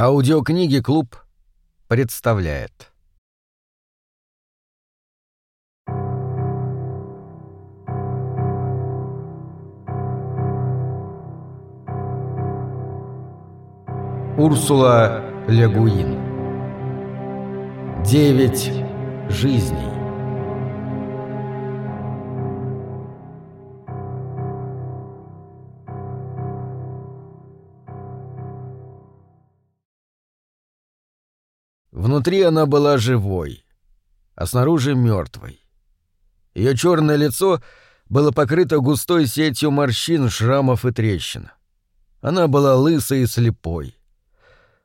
Аудиокниги «Клуб» представляет. Урсула Легуин. Девять жизней. Внутри она была живой, а снаружи мертвой. Ее черное лицо было покрыто густой сетью морщин, шрамов и трещин. Она была лысой и слепой.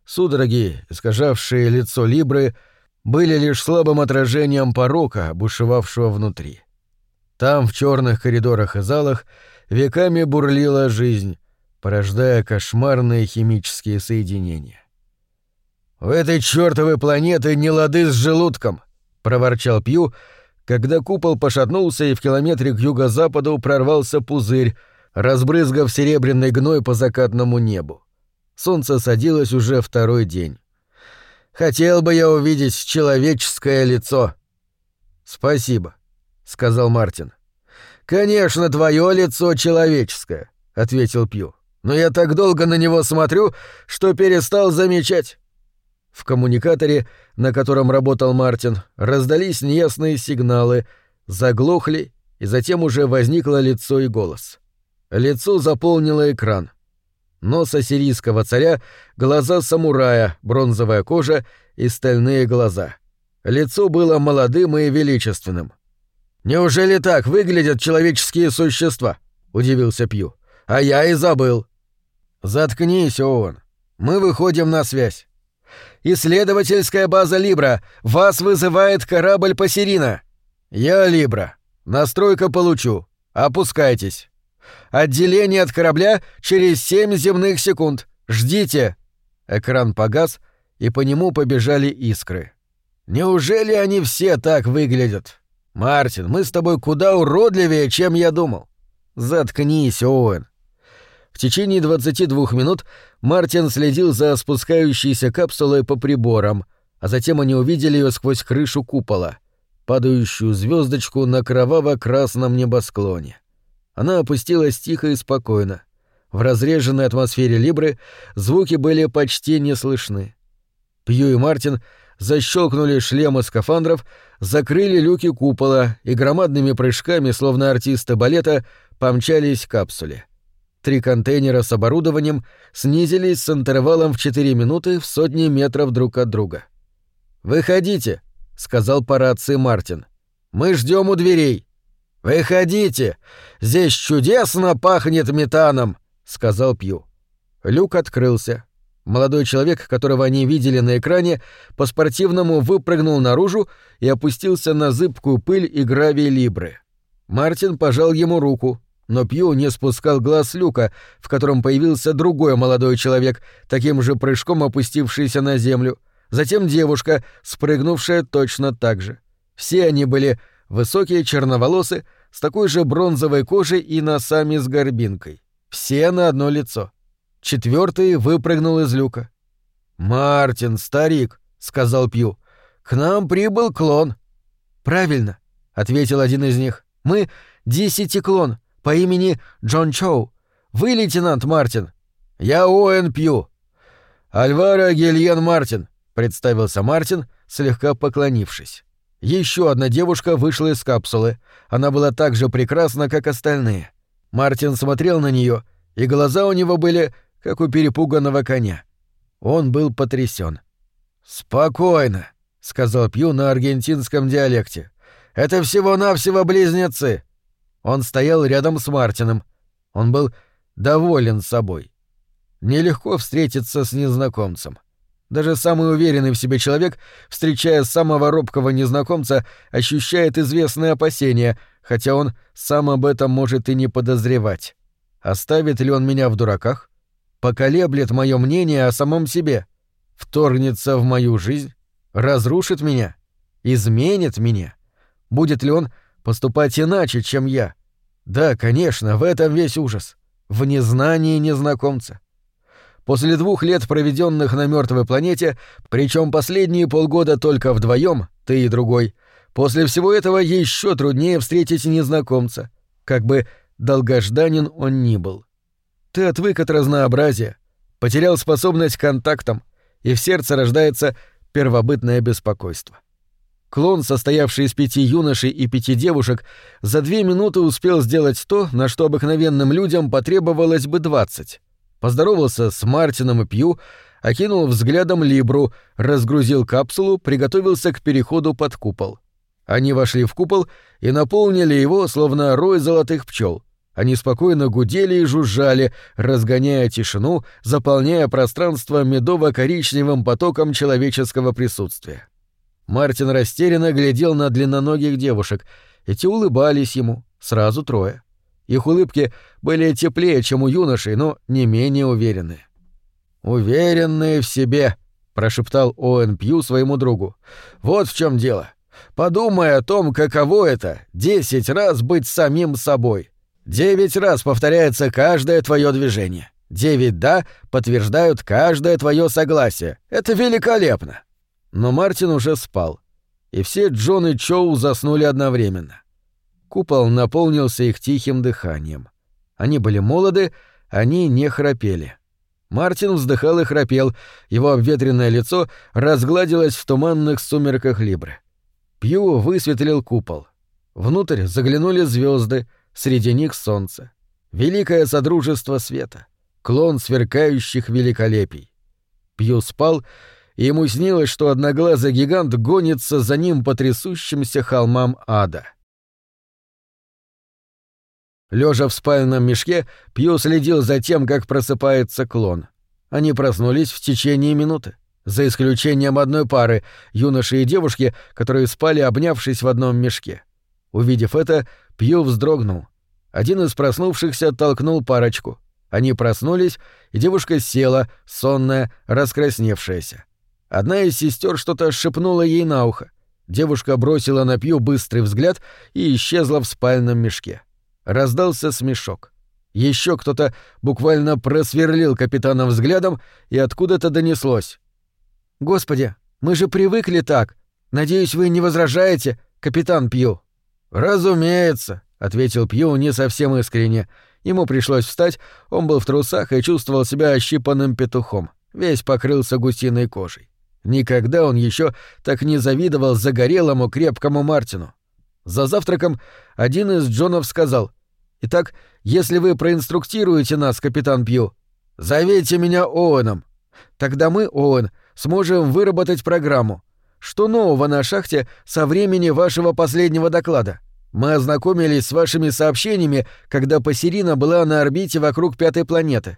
Судороги, искажавшие лицо Либры, были лишь слабым отражением порока, бушевавшего внутри. Там, в черных коридорах и залах, веками бурлила жизнь, порождая кошмарные химические соединения. «У этой чёртовой планеты не лады с желудком!» — проворчал Пью, когда купол пошатнулся и в километре к юго-западу прорвался пузырь, разбрызгав серебряный гной по закатному небу. Солнце садилось уже второй день. «Хотел бы я увидеть человеческое лицо!» «Спасибо», — сказал Мартин. «Конечно, твое лицо человеческое», — ответил Пью. «Но я так долго на него смотрю, что перестал замечать. В коммуникаторе, на котором работал Мартин, раздались неясные сигналы, заглохли, и затем уже возникло лицо и голос. Лицо заполнило экран. Нос ассирийского царя, глаза самурая, бронзовая кожа и стальные глаза. Лицо было молодым и величественным. «Неужели так выглядят человеческие существа?» — удивился Пью. «А я и забыл». «Заткнись, Оуэн. Мы выходим на связь». «Исследовательская база Либра! Вас вызывает корабль Пассерина!» «Я Либра. Настройка получу. Опускайтесь. Отделение от корабля через семь земных секунд. Ждите!» Экран погас, и по нему побежали искры. «Неужели они все так выглядят? Мартин, мы с тобой куда уродливее, чем я думал. Заткнись, Оуэн. В течение 22 минут Мартин следил за спускающейся капсулой по приборам, а затем они увидели ее сквозь крышу купола, падающую звездочку на кроваво-красном небосклоне. Она опустилась тихо и спокойно. В разреженной атмосфере Либры звуки были почти не слышны. Пью и Мартин защелкнули шлемы скафандров, закрыли люки купола и громадными прыжками, словно артисты балета, помчались к капсуле. Три контейнера с оборудованием снизились с интервалом в 4 минуты в сотни метров друг от друга. «Выходите», — сказал по рации Мартин. «Мы ждем у дверей». «Выходите! Здесь чудесно пахнет метаном», — сказал Пью. Люк открылся. Молодой человек, которого они видели на экране, по-спортивному выпрыгнул наружу и опустился на зыбкую пыль и гравий Либры. Мартин пожал ему руку, но Пью не спускал глаз люка, в котором появился другой молодой человек, таким же прыжком опустившийся на землю. Затем девушка, спрыгнувшая точно так же. Все они были высокие, черноволосы, с такой же бронзовой кожей и носами с горбинкой. Все на одно лицо. Четвертый выпрыгнул из люка. «Мартин, старик», — сказал Пью, — «к нам прибыл клон». «Правильно», — ответил один из них. «Мы — десятиклон по имени Джон Чоу. Вы лейтенант Мартин. Я Оуэн Пью. Альваро Гильен Мартин, представился Мартин, слегка поклонившись. Еще одна девушка вышла из капсулы. Она была так же прекрасна, как остальные. Мартин смотрел на нее, и глаза у него были, как у перепуганного коня. Он был потрясен. «Спокойно», — сказал Пью на аргентинском диалекте. «Это всего-навсего близнецы. Он стоял рядом с Мартином. Он был доволен собой. Нелегко встретиться с незнакомцем. Даже самый уверенный в себе человек, встречая самого робкого незнакомца, ощущает известные опасения, хотя он сам об этом может и не подозревать. Оставит ли он меня в дураках? Поколеблет мое мнение о самом себе? Вторгнется в мою жизнь? Разрушит меня? Изменит меня? Будет ли он поступать иначе, чем я. Да, конечно, в этом весь ужас. В незнании незнакомца. После двух лет, проведенных на мертвой планете, причем последние полгода только вдвоем, ты и другой, после всего этого еще труднее встретить незнакомца, как бы долгожданен он ни был. Ты отвык от разнообразия, потерял способность к контактам, и в сердце рождается первобытное беспокойство. Клон, состоявший из пяти юношей и пяти девушек, за две минуты успел сделать то, на что обыкновенным людям потребовалось бы двадцать. Поздоровался с Мартином и Пью, окинул взглядом Либру, разгрузил капсулу, приготовился к переходу под купол. Они вошли в купол и наполнили его, словно рой золотых пчел. Они спокойно гудели и жужжали, разгоняя тишину, заполняя пространство медово-коричневым потоком человеческого присутствия. Мартин растерянно глядел на длинноногих девушек. Эти улыбались ему, сразу трое. Их улыбки были теплее, чем у юношей, но не менее уверенные. «Уверенные в себе», — прошептал Оуэн Пью своему другу. «Вот в чем дело. Подумай о том, каково это — десять раз быть самим собой. Девять раз повторяется каждое твое движение. Девять «да» подтверждают каждое твое согласие. Это великолепно. Но Мартин уже спал, и все Джон и Чоу заснули одновременно. Купол наполнился их тихим дыханием. Они были молоды, они не храпели. Мартин вздыхал и храпел, его обветренное лицо разгладилось в туманных сумерках Либры. Пью высветлил купол. Внутрь заглянули звезды, среди них солнце. Великое содружество света. Клон сверкающих великолепий. Пью спал и ему снилось, что одноглазый гигант гонится за ним по трясущимся холмам ада. Лежа в спальном мешке, Пью следил за тем, как просыпается клон. Они проснулись в течение минуты, за исключением одной пары, юноши и девушки, которые спали, обнявшись в одном мешке. Увидев это, Пью вздрогнул. Один из проснувшихся толкнул парочку. Они проснулись, и девушка села, сонная, раскрасневшаяся. Одна из сестер что-то шепнула ей на ухо. Девушка бросила на Пью быстрый взгляд и исчезла в спальном мешке. Раздался смешок. Еще кто-то буквально просверлил капитана взглядом, и откуда-то донеслось. «Господи, мы же привыкли так. Надеюсь, вы не возражаете, капитан Пью?» «Разумеется», — ответил Пью не совсем искренне. Ему пришлось встать, он был в трусах и чувствовал себя ощипанным петухом. Весь покрылся гусиной кожей. Никогда он еще так не завидовал загорелому крепкому Мартину. За завтраком один из Джонов сказал, «Итак, если вы проинструктируете нас, капитан Пью, зовите меня Оуэном. Тогда мы, Оуэн, сможем выработать программу. Что нового на шахте со времени вашего последнего доклада? Мы ознакомились с вашими сообщениями, когда Пассерина была на орбите вокруг пятой планеты».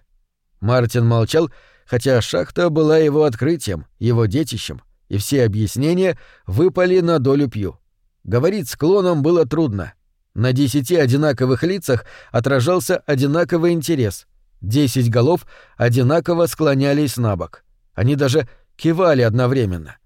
Мартин молчал хотя шахта была его открытием, его детищем, и все объяснения выпали на долю Пью. Говорить с клоном было трудно. На десяти одинаковых лицах отражался одинаковый интерес. Десять голов одинаково склонялись на бок. Они даже кивали одновременно.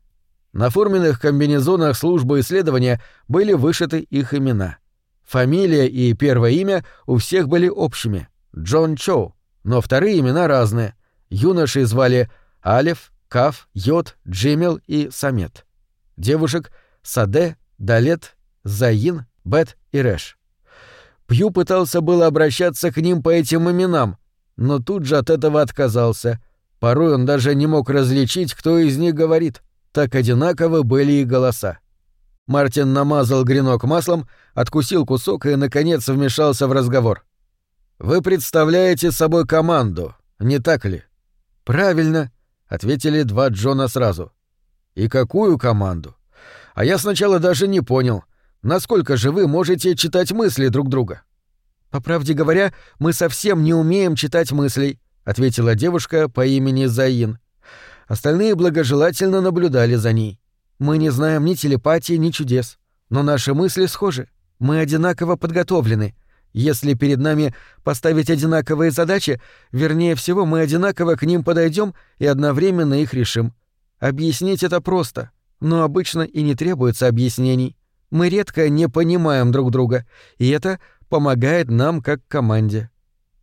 На форменных комбинезонах службы исследования были вышиты их имена. Фамилия и первое имя у всех были общими — Джон Чоу, но вторые имена разные. Юношей звали Алев, Каф, Йод, Джимел и Самет. Девушек — Саде, Далет, Заин, Бет и Рэш. Пью пытался было обращаться к ним по этим именам, но тут же от этого отказался. Порой он даже не мог различить, кто из них говорит. Так одинаковы были и голоса. Мартин намазал гренок маслом, откусил кусок и, наконец, вмешался в разговор. «Вы представляете собой команду, не так ли?» «Правильно», — ответили два Джона сразу. «И какую команду? А я сначала даже не понял, насколько же вы можете читать мысли друг друга». «По правде говоря, мы совсем не умеем читать мыслей», — ответила девушка по имени Заин. Остальные благожелательно наблюдали за ней. «Мы не знаем ни телепатии, ни чудес, но наши мысли схожи. Мы одинаково подготовлены, если перед нами поставить одинаковые задачи, вернее всего, мы одинаково к ним подойдем и одновременно их решим. Объяснить это просто, но обычно и не требуется объяснений. Мы редко не понимаем друг друга, и это помогает нам как команде.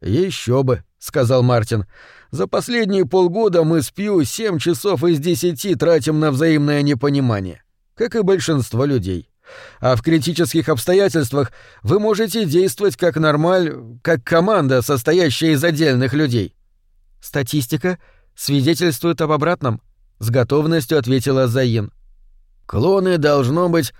Еще бы, сказал Мартин. За последние полгода мы с Пью семь часов из десяти тратим на взаимное непонимание, как и большинство людей. А в критических обстоятельствах вы можете действовать как нормаль, как команда, состоящая из отдельных людей. Статистика свидетельствует об обратном, с готовностью ответила Заин. Клоны должно быть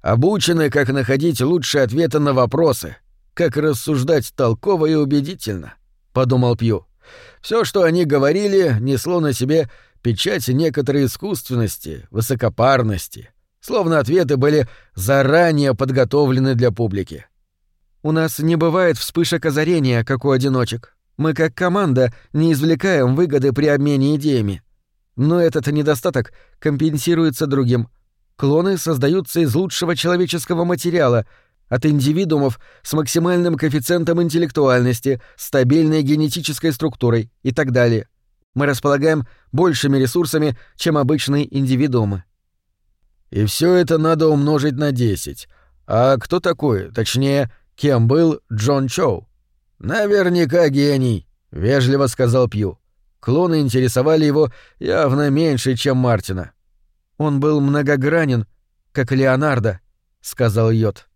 обучены, как находить лучшие ответы на вопросы, как рассуждать толково и убедительно, подумал Пью. Все, что они говорили, несло на себе печать некоторой искусственности, высокопарности, словно ответы были заранее подготовлены для публики. «У нас не бывает вспышек озарения, как у одиночек. Мы, как команда, не извлекаем выгоды при обмене идеями. Но этот недостаток компенсируется другим. Клоны создаются из лучшего человеческого материала, от индивидуумов с максимальным коэффициентом интеллектуальности, стабильной генетической структурой и так далее. Мы располагаем большими ресурсами, чем обычные индивидуумы. И все это надо умножить на 10. А кто такой, точнее, кем был Джон Чоу? Наверняка гений, вежливо сказал Пью. Клоны интересовали его явно меньше, чем Мартина. Он был многогранен, как Леонардо, сказал Йод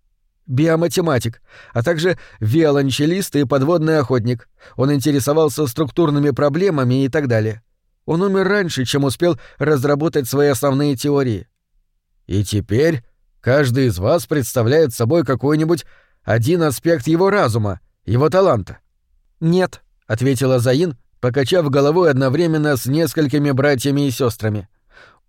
биоматематик, а также виолончелист и подводный охотник. Он интересовался структурными проблемами и так далее. Он умер раньше, чем успел разработать свои основные теории. И теперь каждый из вас представляет собой какой-нибудь один аспект его разума, его таланта. «Нет», — ответила Заин, покачав головой одновременно с несколькими братьями и сестрами.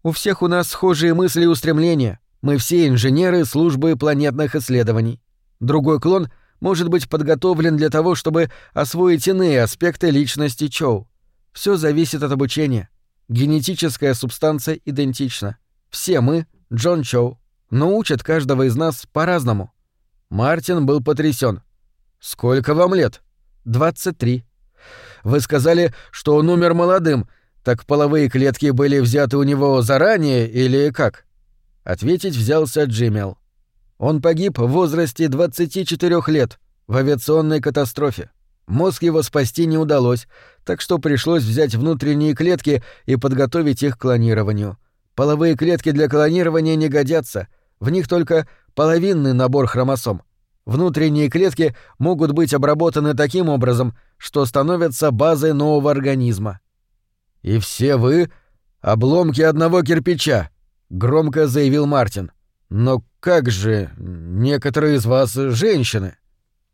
«У всех у нас схожие мысли и устремления. Мы все инженеры службы планетных исследований. Другой клон может быть подготовлен для того, чтобы освоить иные аспекты личности Чоу. Все зависит от обучения. Генетическая субстанция идентична. Все мы — Джон Чоу, но учат каждого из нас по-разному. Мартин был потрясен. «Сколько вам лет?» «Двадцать три». «Вы сказали, что он умер молодым. Так половые клетки были взяты у него заранее или как?» Ответить взялся Джимел. Он погиб в возрасте 24 лет в авиационной катастрофе. Мозг его спасти не удалось, так что пришлось взять внутренние клетки и подготовить их к клонированию. Половые клетки для клонирования не годятся, в них только половинный набор хромосом. Внутренние клетки могут быть обработаны таким образом, что становятся базой нового организма. И все вы — обломки одного кирпича, — громко заявил Мартин. «Но как же, некоторые из вас женщины?»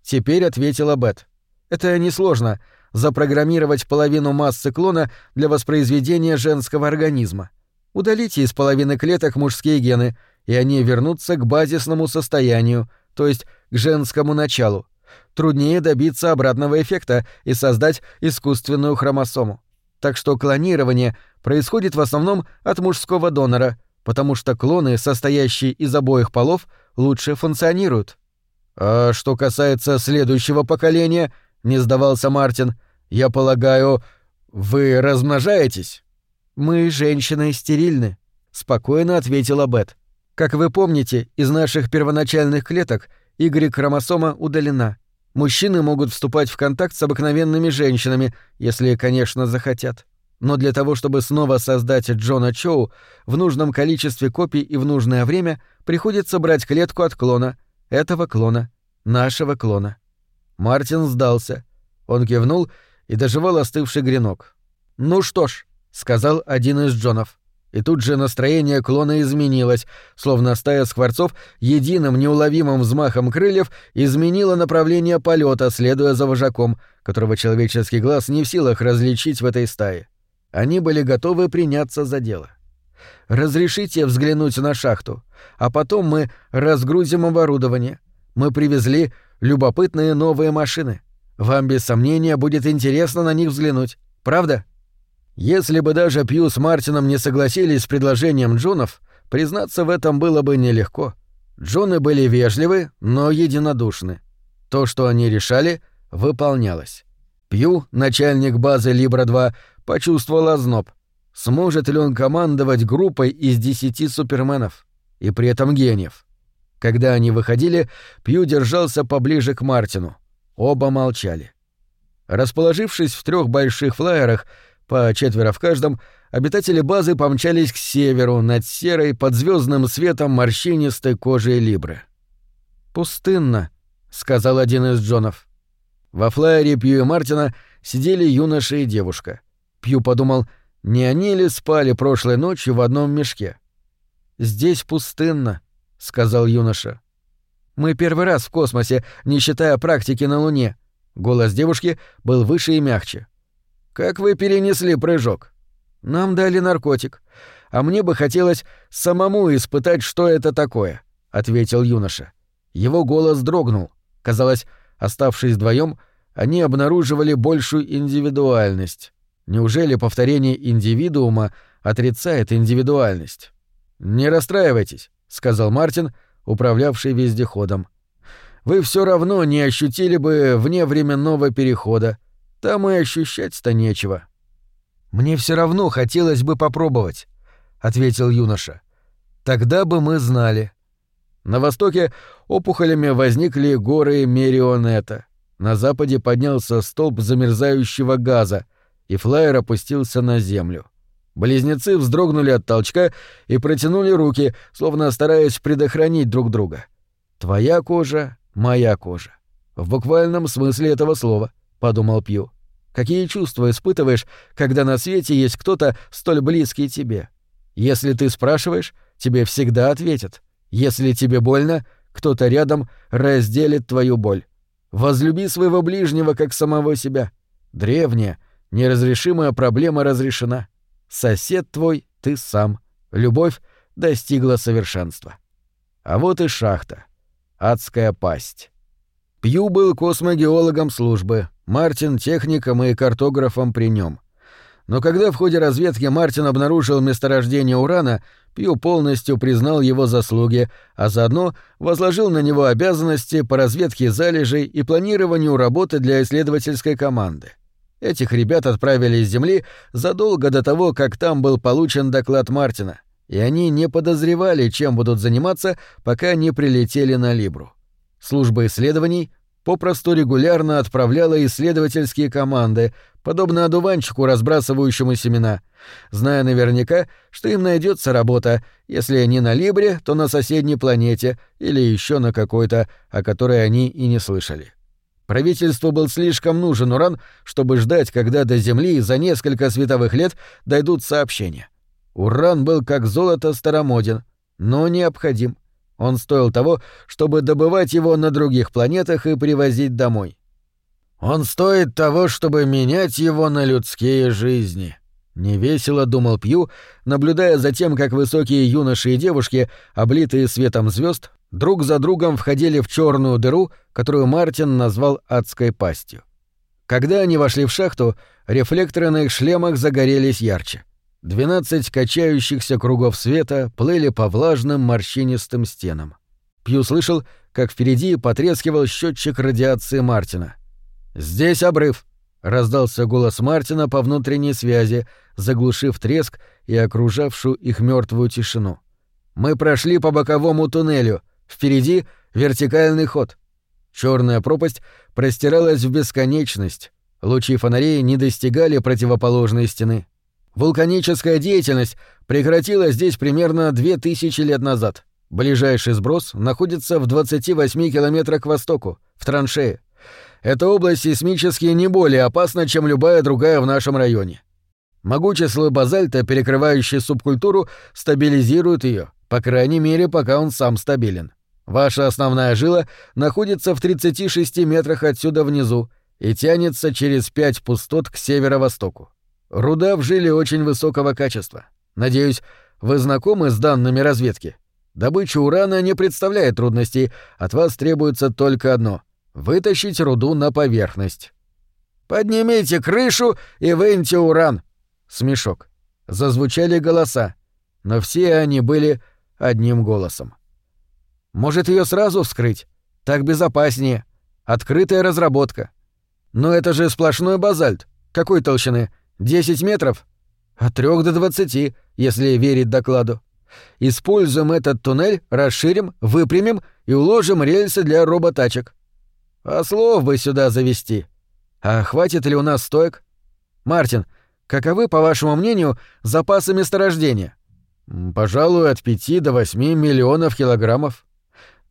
Теперь ответила Бет. «Это несложно — запрограммировать половину массы клона для воспроизведения женского организма. Удалите из половины клеток мужские гены, и они вернутся к базисному состоянию, то есть к женскому началу. Труднее добиться обратного эффекта и создать искусственную хромосому. Так что клонирование происходит в основном от мужского донора — потому что клоны, состоящие из обоих полов, лучше функционируют. А что касается следующего поколения, не сдавался Мартин, я полагаю, вы размножаетесь? Мы, женщины, стерильны, спокойно ответила Бет. Как вы помните, из наших первоначальных клеток Y-хромосома удалена. Мужчины могут вступать в контакт с обыкновенными женщинами, если, конечно, захотят но для того, чтобы снова создать Джона Чоу, в нужном количестве копий и в нужное время приходится брать клетку от клона, этого клона, нашего клона. Мартин сдался. Он кивнул и доживал остывший гренок. «Ну что ж», — сказал один из Джонов. И тут же настроение клона изменилось, словно стая скворцов единым неуловимым взмахом крыльев изменила направление полета, следуя за вожаком, которого человеческий глаз не в силах различить в этой стае. Они были готовы приняться за дело. «Разрешите взглянуть на шахту, а потом мы разгрузим оборудование. Мы привезли любопытные новые машины. Вам без сомнения будет интересно на них взглянуть, правда?» Если бы даже Пью с Мартином не согласились с предложением Джонов, признаться в этом было бы нелегко. Джоны были вежливы, но единодушны. То, что они решали, выполнялось. Пью, начальник базы Либра-2, почувствовал озноб. Сможет ли он командовать группой из десяти суперменов? И при этом гениев. Когда они выходили, Пью держался поближе к Мартину. Оба молчали. Расположившись в трех больших флайерах, по четверо в каждом, обитатели базы помчались к северу над серой под звездным светом морщинистой кожей Либры. «Пустынно», — сказал один из Джонов. Во флайере Пью и Мартина сидели юноша и девушка. Пью подумал, не они ли спали прошлой ночью в одном мешке? «Здесь пустынно», — сказал юноша. «Мы первый раз в космосе, не считая практики на Луне». Голос девушки был выше и мягче. «Как вы перенесли прыжок?» «Нам дали наркотик. А мне бы хотелось самому испытать, что это такое», — ответил юноша. Его голос дрогнул. Казалось, оставшись вдвоем, они обнаруживали большую индивидуальность. Неужели повторение индивидуума отрицает индивидуальность? «Не расстраивайтесь», — сказал Мартин, управлявший вездеходом. «Вы все равно не ощутили бы вне временного перехода, там и ощущать-то нечего. Мне все равно хотелось бы попробовать, ответил юноша. Тогда бы мы знали. На востоке опухолями возникли горы Мерионета. На западе поднялся столб замерзающего газа, и флайер опустился на землю. Близнецы вздрогнули от толчка и протянули руки, словно стараясь предохранить друг друга. «Твоя кожа — моя кожа». В буквальном смысле этого слова — подумал Пью. Какие чувства испытываешь, когда на свете есть кто-то столь близкий тебе? Если ты спрашиваешь, тебе всегда ответят. Если тебе больно, кто-то рядом разделит твою боль. Возлюби своего ближнего как самого себя. Древняя, неразрешимая проблема разрешена. Сосед твой — ты сам. Любовь достигла совершенства. А вот и шахта. Адская пасть. Пью был космогеологом службы, Мартин — техником и картографом при нем. Но когда в ходе разведки Мартин обнаружил месторождение урана, Пью полностью признал его заслуги, а заодно возложил на него обязанности по разведке залежей и планированию работы для исследовательской команды. Этих ребят отправили с Земли задолго до того, как там был получен доклад Мартина, и они не подозревали, чем будут заниматься, пока не прилетели на Либру. Служба исследований попросту регулярно отправляла исследовательские команды, подобно одуванчику, разбрасывающему семена, зная наверняка, что им найдется работа, если не на Либре, то на соседней планете или еще на какой-то, о которой они и не слышали. Правительству был слишком нужен уран, чтобы ждать, когда до Земли за несколько световых лет дойдут сообщения. Уран был как золото старомоден, но необходим. Он стоил того, чтобы добывать его на других планетах и привозить домой. Он стоит того, чтобы менять его на людские жизни. Невесело думал Пью, наблюдая за тем, как высокие юноши и девушки, облитые светом звезд, друг за другом входили в черную дыру, которую Мартин назвал адской пастью. Когда они вошли в шахту, рефлекторы на их шлемах загорелись ярче. Двенадцать качающихся кругов света плыли по влажным морщинистым стенам. Пью слышал, как впереди потрескивал счетчик радиации Мартина. «Здесь обрыв!» — раздался голос Мартина по внутренней связи, заглушив треск и окружавшую их мертвую тишину. «Мы прошли по боковому туннелю. Впереди вертикальный ход». Черная пропасть простиралась в бесконечность. Лучи фонарей не достигали противоположной стены. Вулканическая деятельность прекратилась здесь примерно 2000 лет назад. Ближайший сброс находится в 28 километрах к востоку, в траншее. Эта область сейсмически не более опасна, чем любая другая в нашем районе. Могучий слой базальта, перекрывающий субкультуру, стабилизирует ее, по крайней мере, пока он сам стабилен. Ваша основная жила находится в 36 метрах отсюда внизу и тянется через пять пустот к северо-востоку. Руда в жиле очень высокого качества. Надеюсь, вы знакомы с данными разведки? Добыча урана не представляет трудностей, от вас требуется только одно — вытащить руду на поверхность. «Поднимите крышу и выньте уран!» Смешок. Зазвучали голоса, но все они были одним голосом. «Может, ее сразу вскрыть? Так безопаснее. Открытая разработка. Но это же сплошной базальт. Какой толщины? Десять метров? От трех до двадцати, если верить докладу. Используем этот туннель, расширим, выпрямим и уложим рельсы для роботачек. А слов бы сюда завести. А хватит ли у нас стоек? Мартин, каковы, по вашему мнению, запасы месторождения? Пожалуй, от пяти до восьми миллионов килограммов.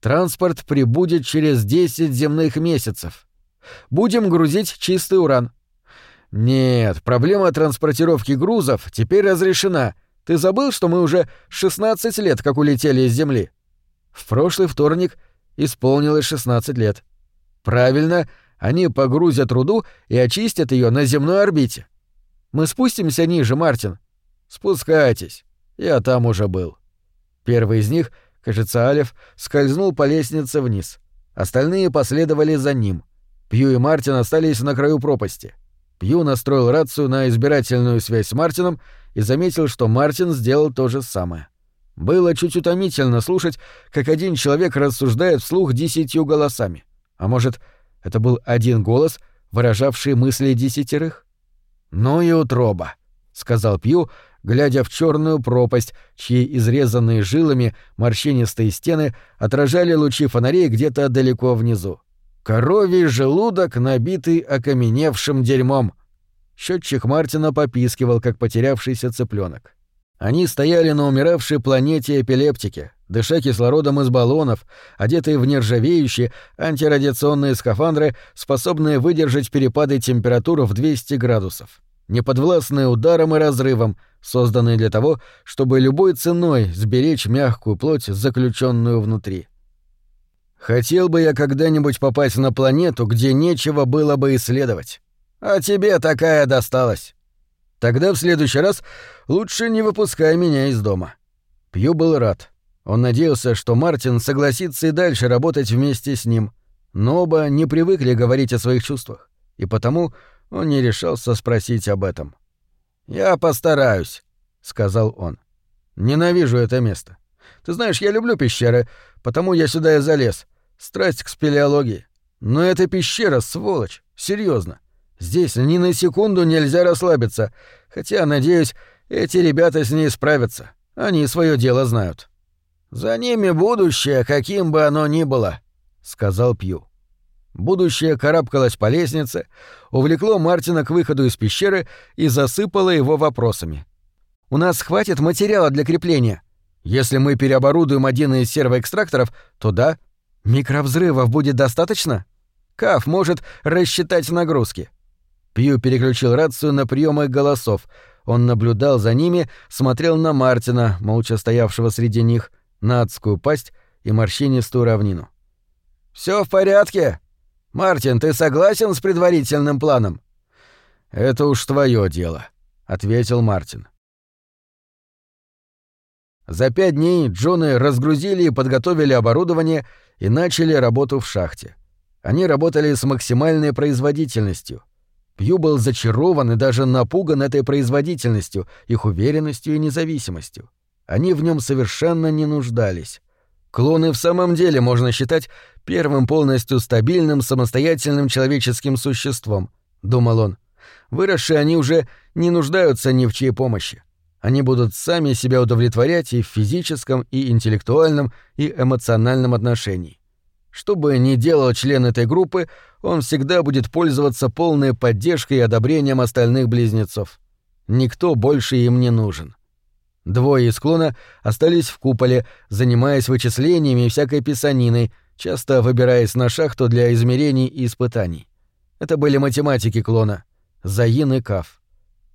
Транспорт прибудет через десять земных месяцев. Будем грузить чистый уран. Нет, проблема транспортировки грузов теперь разрешена. Ты забыл, что мы уже 16 лет как улетели из Земли? В прошлый вторник исполнилось 16 лет. Правильно, они погрузят руду и очистят ее на земной орбите. Мы спустимся ниже, Мартин. Спускайтесь. Я там уже был. Первый из них, кажется, Алев, скользнул по лестнице вниз. Остальные последовали за ним. Пью и Мартин остались на краю пропасти. Пью настроил рацию на избирательную связь с Мартином и заметил, что Мартин сделал то же самое. Было чуть утомительно слушать, как один человек рассуждает вслух десятью голосами. А может, это был один голос, выражавший мысли десятерых? «Ну и утроба», — сказал Пью, глядя в черную пропасть, чьи изрезанные жилами морщинистые стены отражали лучи фонарей где-то далеко внизу. Коровий желудок, набитый окаменевшим дерьмом. Счетчик Мартина попискивал, как потерявшийся цыпленок. Они стояли на умиравшей планете эпилептики, дыша кислородом из баллонов, одетые в нержавеющие антирадиационные скафандры, способные выдержать перепады температур в 200 градусов неподвластные ударам и разрывам, созданные для того, чтобы любой ценой сберечь мягкую плоть, заключенную внутри. Хотел бы я когда-нибудь попасть на планету, где нечего было бы исследовать. А тебе такая досталась. Тогда в следующий раз лучше не выпускай меня из дома. Пью был рад. Он надеялся, что Мартин согласится и дальше работать вместе с ним, но оба не привыкли говорить о своих чувствах, и потому он не решался спросить об этом. «Я постараюсь», — сказал он. «Ненавижу это место. Ты знаешь, я люблю пещеры, потому я сюда и залез. Страсть к спелеологии. Но эта пещера, сволочь, серьезно. Здесь ни на секунду нельзя расслабиться, хотя, надеюсь, эти ребята с ней справятся. Они свое дело знают». «За ними будущее, каким бы оно ни было», — сказал Пью. Будущее карабкалось по лестнице, увлекло Мартина к выходу из пещеры и засыпало его вопросами. «У нас хватит материала для крепления. Если мы переоборудуем один из сервоэкстракторов, то да. Микровзрывов будет достаточно? Каф может рассчитать нагрузки». Пью переключил рацию на приемы голосов. Он наблюдал за ними, смотрел на Мартина, молча стоявшего среди них, на адскую пасть и морщинистую равнину. Все в порядке?» «Мартин, ты согласен с предварительным планом?» «Это уж твое дело», — ответил Мартин. За пять дней Джоны разгрузили и подготовили оборудование и начали работу в шахте. Они работали с максимальной производительностью. Пью был зачарован и даже напуган этой производительностью, их уверенностью и независимостью. Они в нем совершенно не нуждались. Клоны в самом деле можно считать первым полностью стабильным самостоятельным человеческим существом, думал он. Выросшие они уже не нуждаются ни в чьей помощи. Они будут сами себя удовлетворять и в физическом, и интеллектуальном, и эмоциональном отношении. Что бы ни делал член этой группы, он всегда будет пользоваться полной поддержкой и одобрением остальных близнецов. Никто больше им не нужен. Двое из клона остались в куполе, занимаясь вычислениями и всякой писаниной, часто выбираясь на шахту для измерений и испытаний. Это были математики клона — Заин и Каф.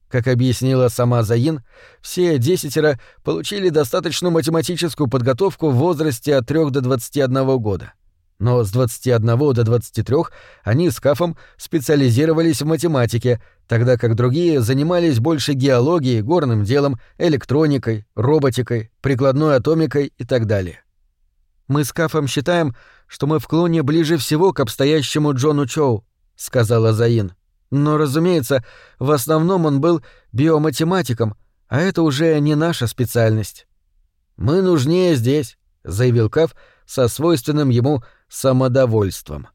Как объяснила сама Заин, все десятеро получили достаточную математическую подготовку в возрасте от 3 до 21 года. Но с 21 до 23 они с Кафом специализировались в математике, тогда как другие занимались больше геологией, горным делом, электроникой, роботикой, прикладной атомикой и так далее. «Мы с Кафом считаем, что мы в клоне ближе всего к обстоящему Джону Чоу», — сказала Заин. «Но, разумеется, в основном он был биоматематиком, а это уже не наша специальность». «Мы нужнее здесь», — заявил Каф со свойственным ему самодовольством.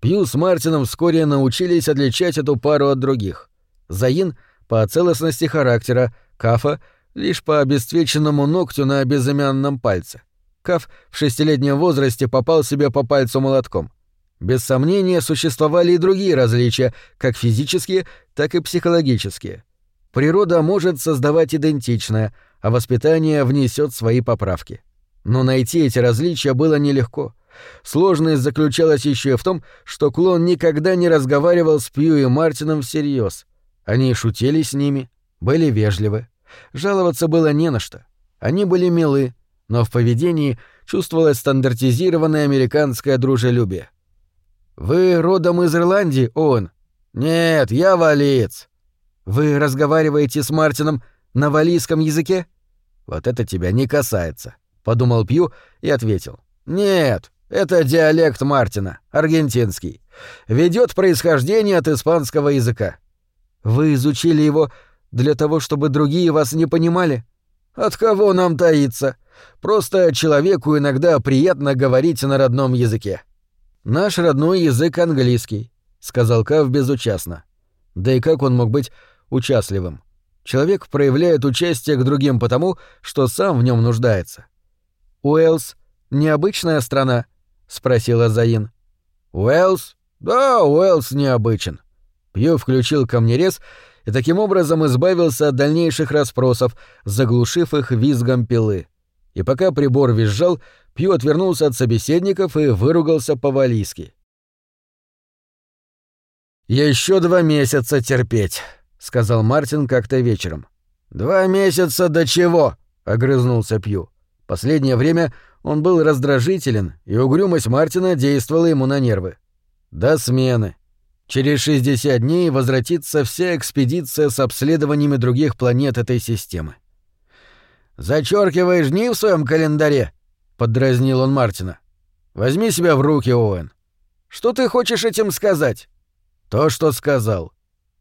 Пью с Мартином вскоре научились отличать эту пару от других. Заин — по целостности характера, Кафа — лишь по обесцвеченному ногтю на безымянном пальце. Каф в шестилетнем возрасте попал себе по пальцу молотком. Без сомнения, существовали и другие различия, как физические, так и психологические. Природа может создавать идентичное, а воспитание внесет свои поправки. Но найти эти различия было нелегко. Сложность заключалась еще и в том, что клон никогда не разговаривал с Пью и Мартином всерьез. Они шутили с ними, были вежливы. Жаловаться было не на что. Они были милы, но в поведении чувствовалось стандартизированное американское дружелюбие. «Вы родом из Ирландии, Оуэн?» «Нет, я валиец». «Вы разговариваете с Мартином на валийском языке?» «Вот это тебя не касается», — подумал Пью и ответил. «Нет, это диалект Мартина, аргентинский. Ведет происхождение от испанского языка». «Вы изучили его для того, чтобы другие вас не понимали?» «От кого нам таиться? Просто человеку иногда приятно говорить на родном языке». «Наш родной язык английский», — сказал Кав безучастно. Да и как он мог быть участливым? Человек проявляет участие к другим потому, что сам в нем нуждается. «Уэллс — необычная страна?» — спросила Заин. «Уэллс? Да, Уэллс необычен». Пью включил камнерез и таким образом избавился от дальнейших расспросов, заглушив их визгом пилы. И пока прибор визжал, Пью отвернулся от собеседников и выругался по-валийски. «Еще два месяца терпеть», — сказал Мартин как-то вечером. «Два месяца до чего?» — огрызнулся Пью. Последнее время он был раздражителен, и угрюмость Мартина действовала ему на нервы. «До смены. Через 60 дней возвратится вся экспедиция с обследованиями других планет этой системы». «Зачеркиваешь дни в своем календаре?» Поддразнил он Мартина. Возьми себя в руки, Оуэн. Что ты хочешь этим сказать? То, что сказал.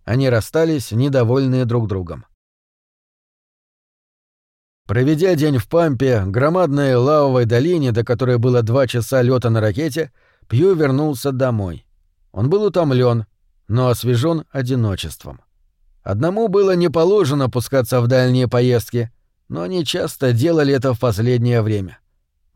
Они расстались, недовольные друг другом. Проведя день в Пампе, громадной лавовой долине, до которой было два часа лета на ракете, Пью вернулся домой. Он был утомлен, но освежен одиночеством. Одному было не положено пускаться в дальние поездки, но они часто делали это в последнее время.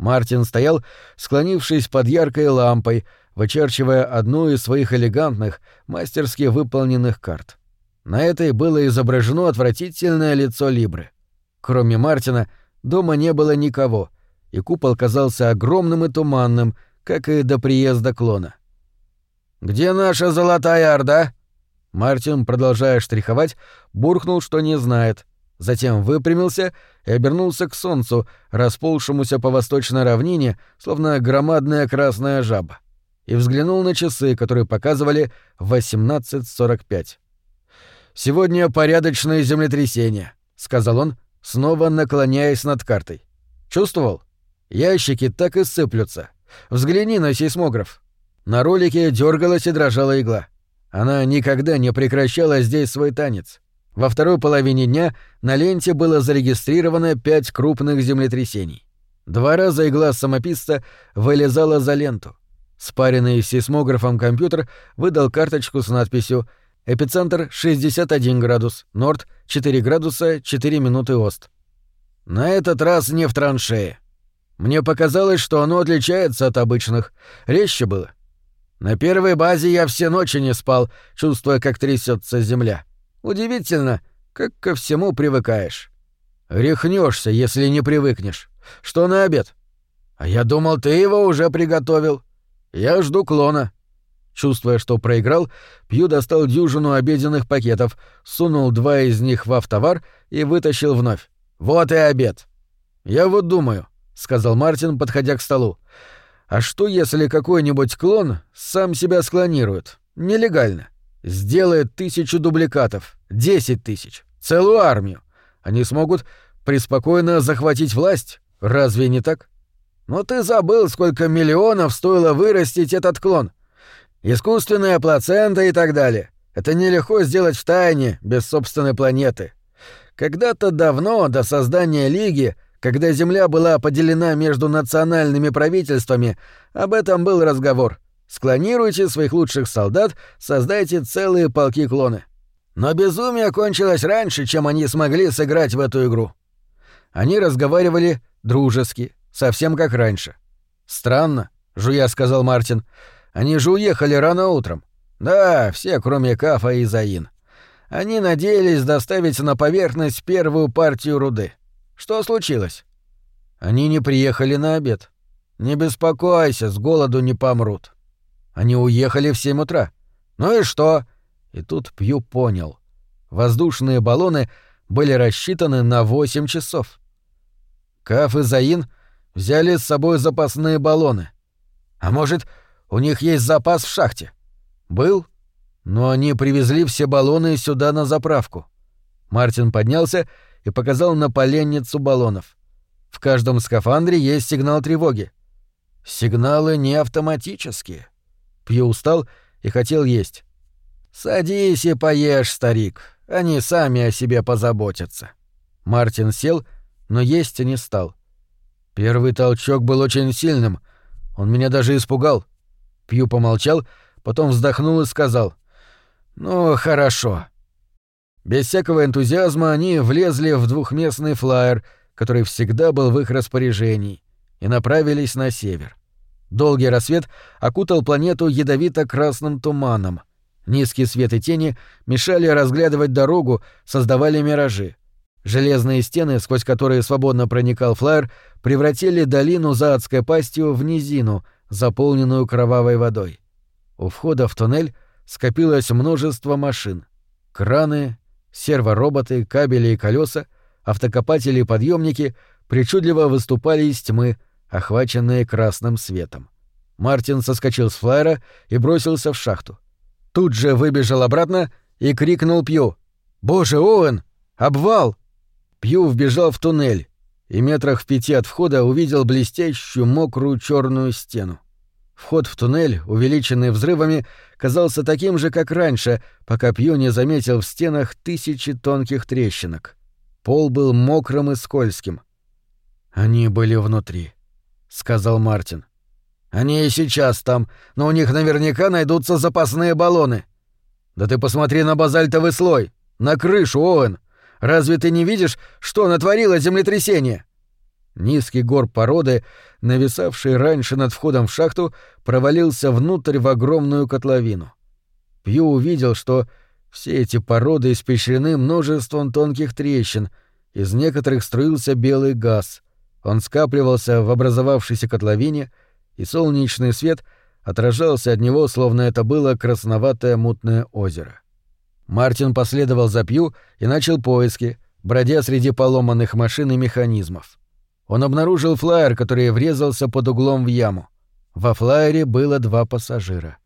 Мартин стоял, склонившись под яркой лампой, вычерчивая одну из своих элегантных, мастерски выполненных карт. На этой было изображено отвратительное лицо Либры. Кроме Мартина, дома не было никого, и купол казался огромным и туманным, как и до приезда клона. «Где наша золотая орда?» Мартин, продолжая штриховать, буркнул, что не знает, затем выпрямился обернулся к солнцу, расползшемуся по восточной равнине, словно громадная красная жаба, и взглянул на часы, которые показывали 18.45. «Сегодня порядочное землетрясение», — сказал он, снова наклоняясь над картой. «Чувствовал? Ящики так и сыплются. Взгляни на сейсмограф». На ролике дергалась и дрожала игла. Она никогда не прекращала здесь свой танец. Во второй половине дня на ленте было зарегистрировано пять крупных землетрясений. Два раза игла самописца вылезала за ленту. Спаренный сейсмографом компьютер выдал карточку с надписью «Эпицентр 61 градус, Норд 4 градуса 4 минуты Ост». На этот раз не в траншее. Мне показалось, что оно отличается от обычных. Резче было. На первой базе я все ночи не спал, чувствуя, как трясется земля. Удивительно, как ко всему привыкаешь. Рехнешься, если не привыкнешь. Что на обед? А я думал, ты его уже приготовил. Я жду клона. Чувствуя, что проиграл, Пью достал дюжину обеденных пакетов, сунул два из них в автовар и вытащил вновь. Вот и обед. Я вот думаю, сказал Мартин, подходя к столу. А что, если какой-нибудь клон сам себя склонирует? Нелегально. Сделает тысячу дубликатов, десять тысяч, целую армию. Они смогут преспокойно захватить власть, разве не так? Но ты забыл, сколько миллионов стоило вырастить этот клон. Искусственная плацента и так далее. Это нелегко сделать в тайне, без собственной планеты. Когда-то давно, до создания Лиги, когда Земля была поделена между национальными правительствами, об этом был разговор — Склонируйте своих лучших солдат, создайте целые полки клоны. Но безумие кончилось раньше, чем они смогли сыграть в эту игру. Они разговаривали дружески, совсем как раньше. «Странно», — жуя сказал Мартин. Они же уехали рано утром. Да, все, кроме Кафа и Заин. Они надеялись доставить на поверхность первую партию руды. Что случилось? Они не приехали на обед. Не беспокойся, с голоду не помрут. Они уехали в семь утра. Ну и что? И тут Пью понял. Воздушные баллоны были рассчитаны на восемь часов. Каф и Заин взяли с собой запасные баллоны. А может, у них есть запас в шахте? Был, но они привезли все баллоны сюда на заправку. Мартин поднялся и показал на поленницу баллонов. В каждом скафандре есть сигнал тревоги. Сигналы не автоматические. Пью устал и хотел есть. «Садись и поешь, старик. Они сами о себе позаботятся». Мартин сел, но есть не стал. Первый толчок был очень сильным. Он меня даже испугал. Пью помолчал, потом вздохнул и сказал. «Ну, хорошо». Без всякого энтузиазма они влезли в двухместный флайер — который всегда был в их распоряжении, и направились на север. Долгий рассвет окутал планету ядовито-красным туманом. Низкий свет и тени мешали разглядывать дорогу, создавали миражи. Железные стены, сквозь которые свободно проникал флайер, превратили долину за адской пастью в низину, заполненную кровавой водой. У входа в туннель скопилось множество машин. Краны, сервороботы, кабели и колеса — автокопатели и подъемники причудливо выступали из тьмы, охваченные красным светом. Мартин соскочил с флайера и бросился в шахту. Тут же выбежал обратно и крикнул Пью. «Боже, Оуэн! Обвал!» Пью вбежал в туннель и метрах в пяти от входа увидел блестящую мокрую черную стену. Вход в туннель, увеличенный взрывами, казался таким же, как раньше, пока Пью не заметил в стенах тысячи тонких трещинок. Пол был мокрым и скользким. «Они были внутри», — сказал Мартин. «Они и сейчас там, но у них наверняка найдутся запасные баллоны». «Да ты посмотри на базальтовый слой, на крышу, Оуэн. Разве ты не видишь, что натворило землетрясение?» Низкий гор породы, нависавший раньше над входом в шахту, провалился внутрь в огромную котловину. Пью увидел, что все эти породы испещрены множеством тонких трещин, из некоторых струился белый газ. Он скапливался в образовавшейся котловине, и солнечный свет отражался от него, словно это было красноватое мутное озеро. Мартин последовал за Пью и начал поиски, бродя среди поломанных машин и механизмов. Он обнаружил флайер, который врезался под углом в яму. Во флайере было два пассажира.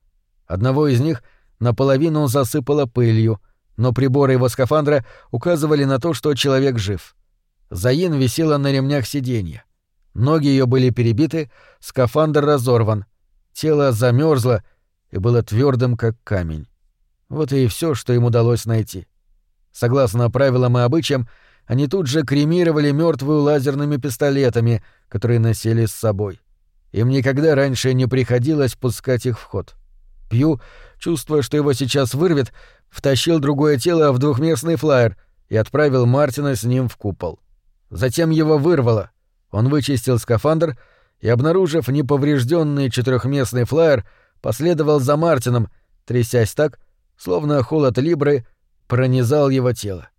Одного из них — наполовину засыпало пылью, но приборы его скафандра указывали на то, что человек жив. Заин висела на ремнях сиденья. Ноги ее были перебиты, скафандр разорван, тело замерзло и было твердым, как камень. Вот и все, что им удалось найти. Согласно правилам и обычаям, они тут же кремировали мертвую лазерными пистолетами, которые носили с собой. Им никогда раньше не приходилось пускать их в ход. Пью чувствуя, что его сейчас вырвет, втащил другое тело в двухместный флайер и отправил Мартина с ним в купол. Затем его вырвало. Он вычистил скафандр и, обнаружив неповрежденный четырехместный флайер, последовал за Мартином, трясясь так, словно холод Либры пронизал его тело.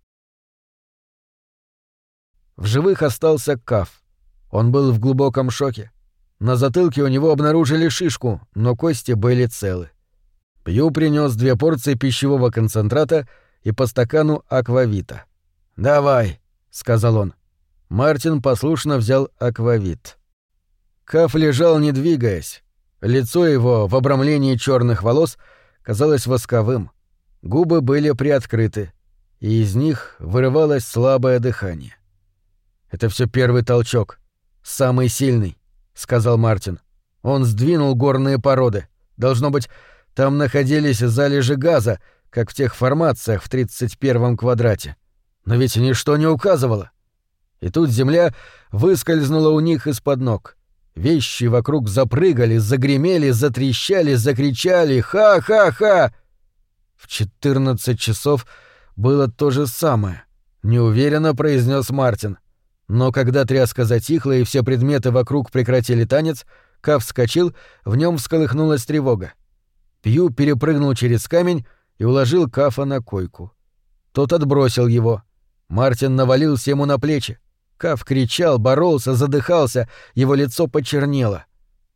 В живых остался Каф. Он был в глубоком шоке. На затылке у него обнаружили шишку, но кости были целы. Пью принес две порции пищевого концентрата и по стакану аквавита. «Давай», — сказал он. Мартин послушно взял аквавит. Каф лежал, не двигаясь. Лицо его в обрамлении черных волос казалось восковым. Губы были приоткрыты, и из них вырывалось слабое дыхание. «Это все первый толчок. Самый сильный», — сказал Мартин. Он сдвинул горные породы. Должно быть, там находились залежи газа, как в тех формациях в 31-м квадрате. Но ведь ничто не указывало. И тут земля выскользнула у них из-под ног. Вещи вокруг запрыгали, загремели, затрещали, закричали «Ха-ха-ха!». В 14 часов было то же самое, неуверенно произнес Мартин. Но когда тряска затихла и все предметы вокруг прекратили танец, Кав вскочил, в нем всколыхнулась тревога. Пью перепрыгнул через камень и уложил Кафа на койку. Тот отбросил его. Мартин навалился ему на плечи. Каф кричал, боролся, задыхался, его лицо почернело.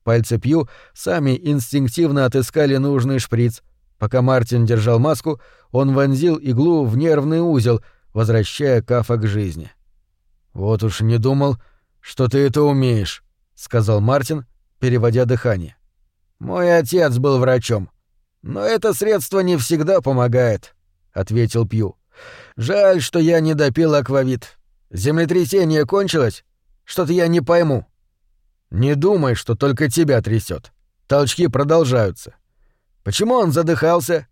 Пальцы Пью сами инстинктивно отыскали нужный шприц. Пока Мартин держал маску, он вонзил иглу в нервный узел, возвращая Кафа к жизни. «Вот уж не думал, что ты это умеешь», — сказал Мартин, переводя дыхание. «Мой отец был врачом. Но это средство не всегда помогает», — ответил Пью. «Жаль, что я не допил аквавит. Землетрясение кончилось? Что-то я не пойму». «Не думай, что только тебя трясет. Толчки продолжаются. Почему он задыхался?»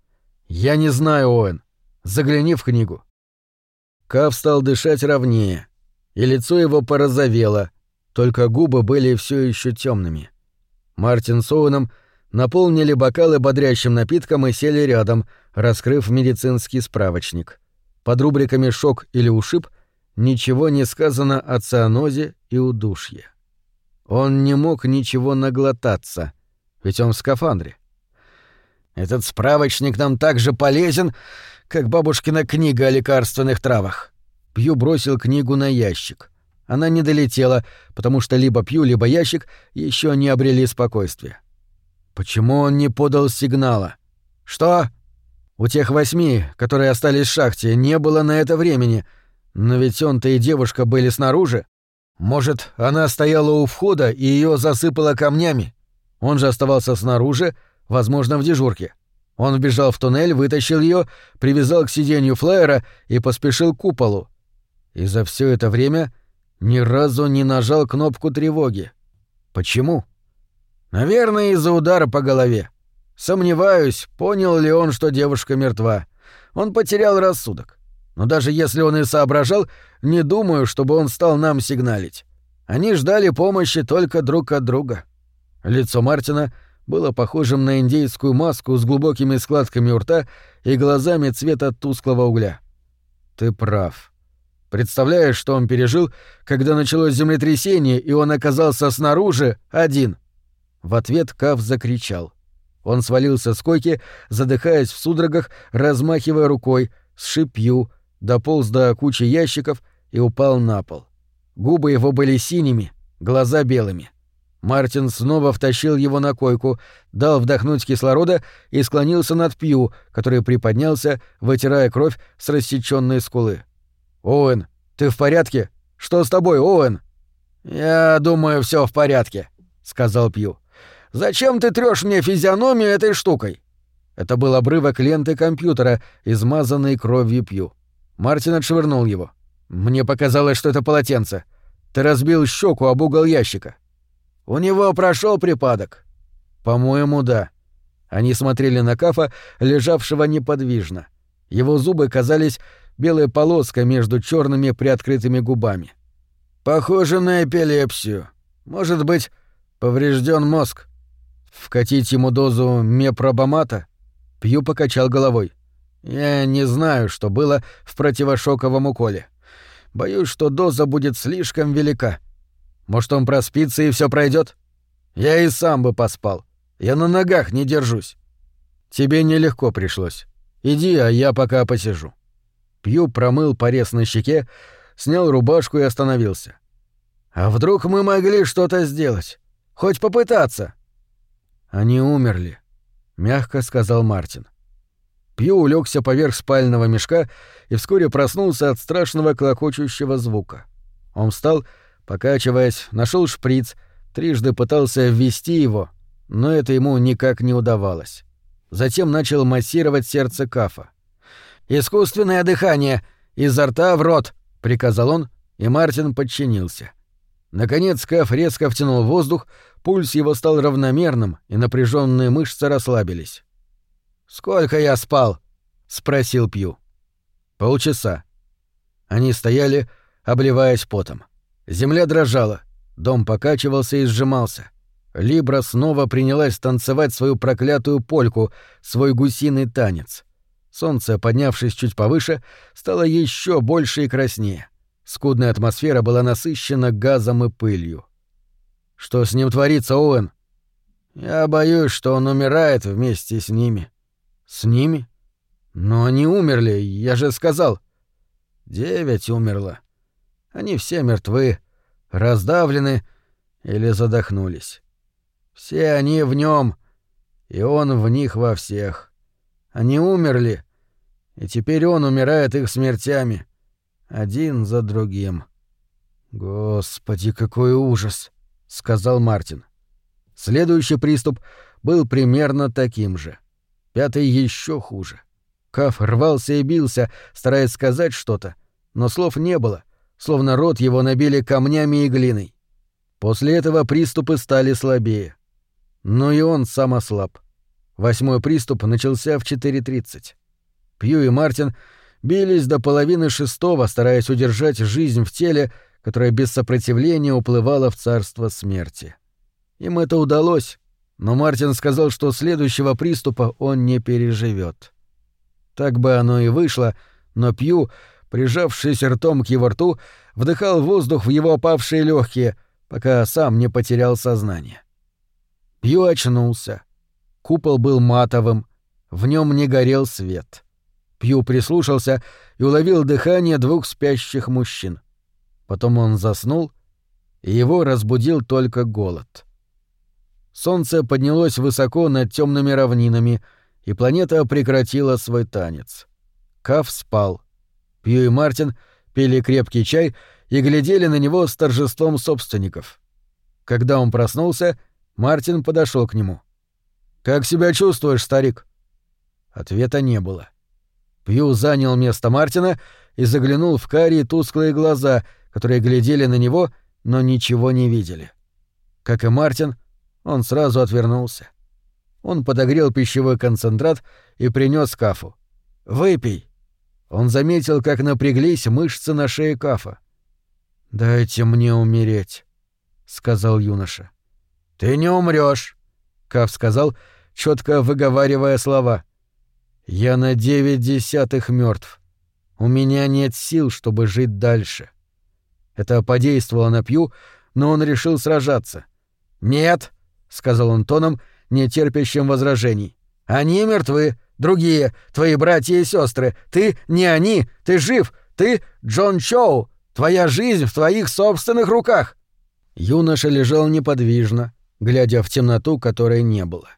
«Я не знаю, Оэн. Загляни в книгу». Кав стал дышать ровнее, и лицо его порозовело, только губы были все еще темными. Мартин с Оуэном наполнили бокалы бодрящим напитком и сели рядом, раскрыв медицинский справочник. Под рубриками «шок» или «ушиб» ничего не сказано о цианозе и удушье. Он не мог ничего наглотаться, ведь он в скафандре. «Этот справочник нам так же полезен, как бабушкина книга о лекарственных травах». Пью бросил книгу на ящик. Она не долетела, потому что либо Пью, либо ящик еще не обрели спокойствия. Почему он не подал сигнала? Что? У тех восьми, которые остались в шахте, не было на это времени. Но ведь он-то и девушка были снаружи. Может, она стояла у входа и ее засыпало камнями. Он же оставался снаружи, возможно, в дежурке. Он вбежал в туннель, вытащил ее, привязал к сиденью флайера и поспешил к куполу. И за все это время ни разу не нажал кнопку тревоги. Почему? Наверное, из-за удара по голове. Сомневаюсь, понял ли он, что девушка мертва. Он потерял рассудок. Но даже если он и соображал, не думаю, чтобы он стал нам сигналить. Они ждали помощи только друг от друга. Лицо Мартина было похожим на индейскую маску с глубокими складками у рта и глазами цвета тусклого угля. Ты прав. Представляешь, что он пережил, когда началось землетрясение, и он оказался снаружи один — в ответ Кав закричал. Он свалился с койки, задыхаясь в судорогах, размахивая рукой, сшиб Ю, дополз до кучи ящиков и упал на пол. Губы его были синими, глаза белыми. Мартин снова втащил его на койку, дал вдохнуть кислорода и склонился над Пью, который приподнялся, вытирая кровь с рассечённой скулы. «Оуэн, ты в порядке? Что с тобой, Оуэн?» «Я думаю, все в порядке», — сказал Пью. Зачем ты трёшь мне физиономию этой штукой?» Это был обрывок ленты компьютера, измазанный кровью Пью. Мартин отшвырнул его. «Мне показалось, что это полотенце. Ты разбил щеку об угол ящика». «У него прошел припадок». «По-моему, да». Они смотрели на Кафа, лежавшего неподвижно. Его зубы казались белой полоской между черными приоткрытыми губами. «Похоже на эпилепсию. Может быть, поврежден мозг. Вкатить ему дозу мепробамата? Пью покачал головой. Я не знаю, что было в противошоковом уколе. Боюсь, что доза будет слишком велика. Может, он проспится и все пройдет? Я и сам бы поспал. Я на ногах не держусь. Тебе нелегко пришлось. Иди, а я пока посижу. Пью промыл порез на щеке, снял рубашку и остановился. А вдруг мы могли что-то сделать? Хоть попытаться? Они умерли, мягко сказал Мартин. Пью улегся поверх спального мешка и вскоре проснулся от страшного клокочущего звука. Он встал, покачиваясь, нашел шприц, трижды пытался ввести его, но это ему никак не удавалось. Затем начал массировать сердце Кафа. «Искусственное дыхание! Изо рта в рот!» — приказал он, и Мартин подчинился. Наконец Каф резко втянул воздух, Пульс его стал равномерным, и напряженные мышцы расслабились. «Сколько я спал?» — спросил Пью. «Полчаса». Они стояли, обливаясь потом. Земля дрожала, дом покачивался и сжимался. Либра снова принялась танцевать свою проклятую польку, свой гусиный танец. Солнце, поднявшись чуть повыше, стало еще больше и краснее. Скудная атмосфера была насыщена газом и пылью. «Что с ним творится, Оуэн?» Я боюсь, что он умирает вместе с ними. С ними? Но они умерли, я же сказал. Девять умерло. Они все мертвы, раздавлены или задохнулись. Все они в нем, и он в них во всех. Они умерли, и теперь он умирает их смертями, один за другим. Господи, какой ужас, сказал Мартин. Следующий приступ был примерно таким же. Пятый еще хуже. Каф рвался и бился, стараясь сказать что-то, но слов не было, словно рот его набили камнями и глиной. После этого приступы стали слабее. Но и он сам ослаб. Восьмой приступ начался в 4.30. Пью и Мартин бились до половины шестого, стараясь удержать жизнь в теле, которая без сопротивления уплывала в царство смерти. Им это удалось, но Мартин сказал, что следующего приступа он не переживет. Так бы оно и вышло, но Пью, прижавшись ртом к его рту, вдыхал воздух в его опавшие легкие, пока сам не потерял сознание. Пью очнулся. Купол был матовым, в нем не горел свет. Пью прислушался и уловил дыхание двух спящих мужчин. Потом он заснул, и его разбудил только голод. Солнце поднялось высоко над темными равнинами, и планета прекратила свой танец. Каф спал. Пью и Мартин пили крепкий чай и глядели на него с торжеством собственников. Когда он проснулся, Мартин подошел к нему. «Как себя чувствуешь, старик?» Ответа не было. Пью занял место Мартина и заглянул в карие тусклые глаза, которые глядели на него, но ничего не видели. Как и Мартин, он сразу отвернулся. Он подогрел пищевой концентрат и принес Кафу. «Выпей!» Он заметил, как напряглись мышцы на шее Кафа. «Дайте мне умереть», — сказал юноша. «Ты не умрешь, Каф сказал, четко выговаривая слова. «Я на девять десятых мертв. У меня нет сил, чтобы жить дальше». Это подействовало на Пью, но он решил сражаться. «Нет», — сказал он тоном, не терпящим возражений. «Они мертвы, другие, твои братья и сестры. Ты не они, ты жив, ты Джон Чоу. Твоя жизнь в твоих собственных руках». Юноша лежал неподвижно, глядя в темноту, которой не было.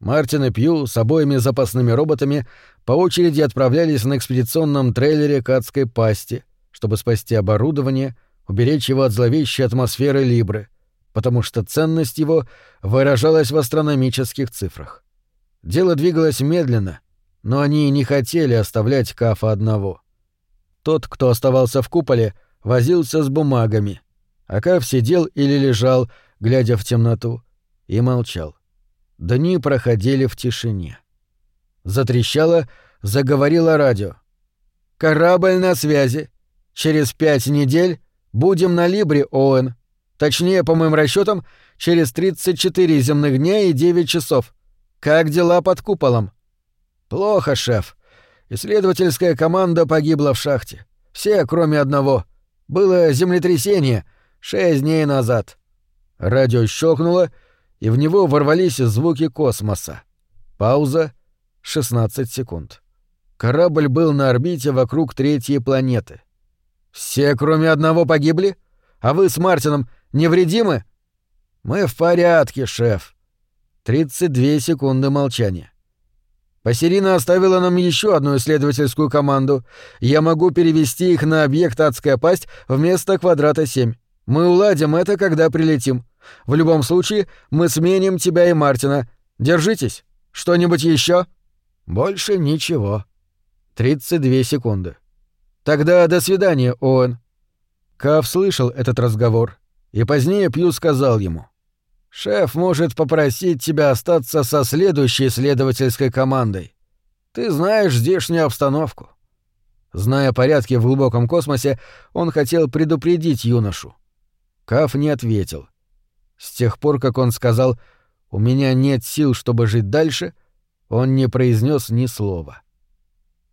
Мартин и Пью с обоими запасными роботами по очереди отправлялись на экспедиционном трейлере к адской пасти, чтобы спасти оборудование, уберечь его от зловещей атмосферы Либры, потому что ценность его выражалась в астрономических цифрах. Дело двигалось медленно, но они не хотели оставлять Кафа одного. Тот, кто оставался в куполе, возился с бумагами, а Каф сидел или лежал, глядя в темноту, и молчал. Дни проходили в тишине. Затрещало, заговорило радио. «Корабль на связи. Через пять недель будем на Либре, Оуэн. Точнее, по моим расчетам, через 34 земных дня и 9 часов. Как дела под куполом?» «Плохо, шеф. Исследовательская команда погибла в шахте. Все, кроме одного. Было землетрясение шесть дней назад. Радио щелкнуло, и в него ворвались звуки космоса. Пауза — 16 секунд. Корабль был на орбите вокруг третьей планеты. «Все, кроме одного, погибли? А вы с Мартином невредимы?» «Мы в порядке, шеф». 32 секунды молчания. Пассерина оставила нам еще одну исследовательскую команду. Я могу перевести их на объект «Адская пасть» вместо квадрата 7. Мы уладим это, когда прилетим. В любом случае, мы сменим тебя и Мартина. Держитесь. Что-нибудь еще? Больше ничего. 32 секунды. Тогда до свидания, Оуэн. Каф слышал этот разговор, и позднее Пью сказал ему. «Шеф может попросить тебя остаться со следующей исследовательской командой. Ты знаешь здешнюю обстановку». Зная порядки в глубоком космосе, он хотел предупредить юношу. Каф не ответил. С тех пор, как он сказал «У меня нет сил, чтобы жить дальше», он не произнес ни слова.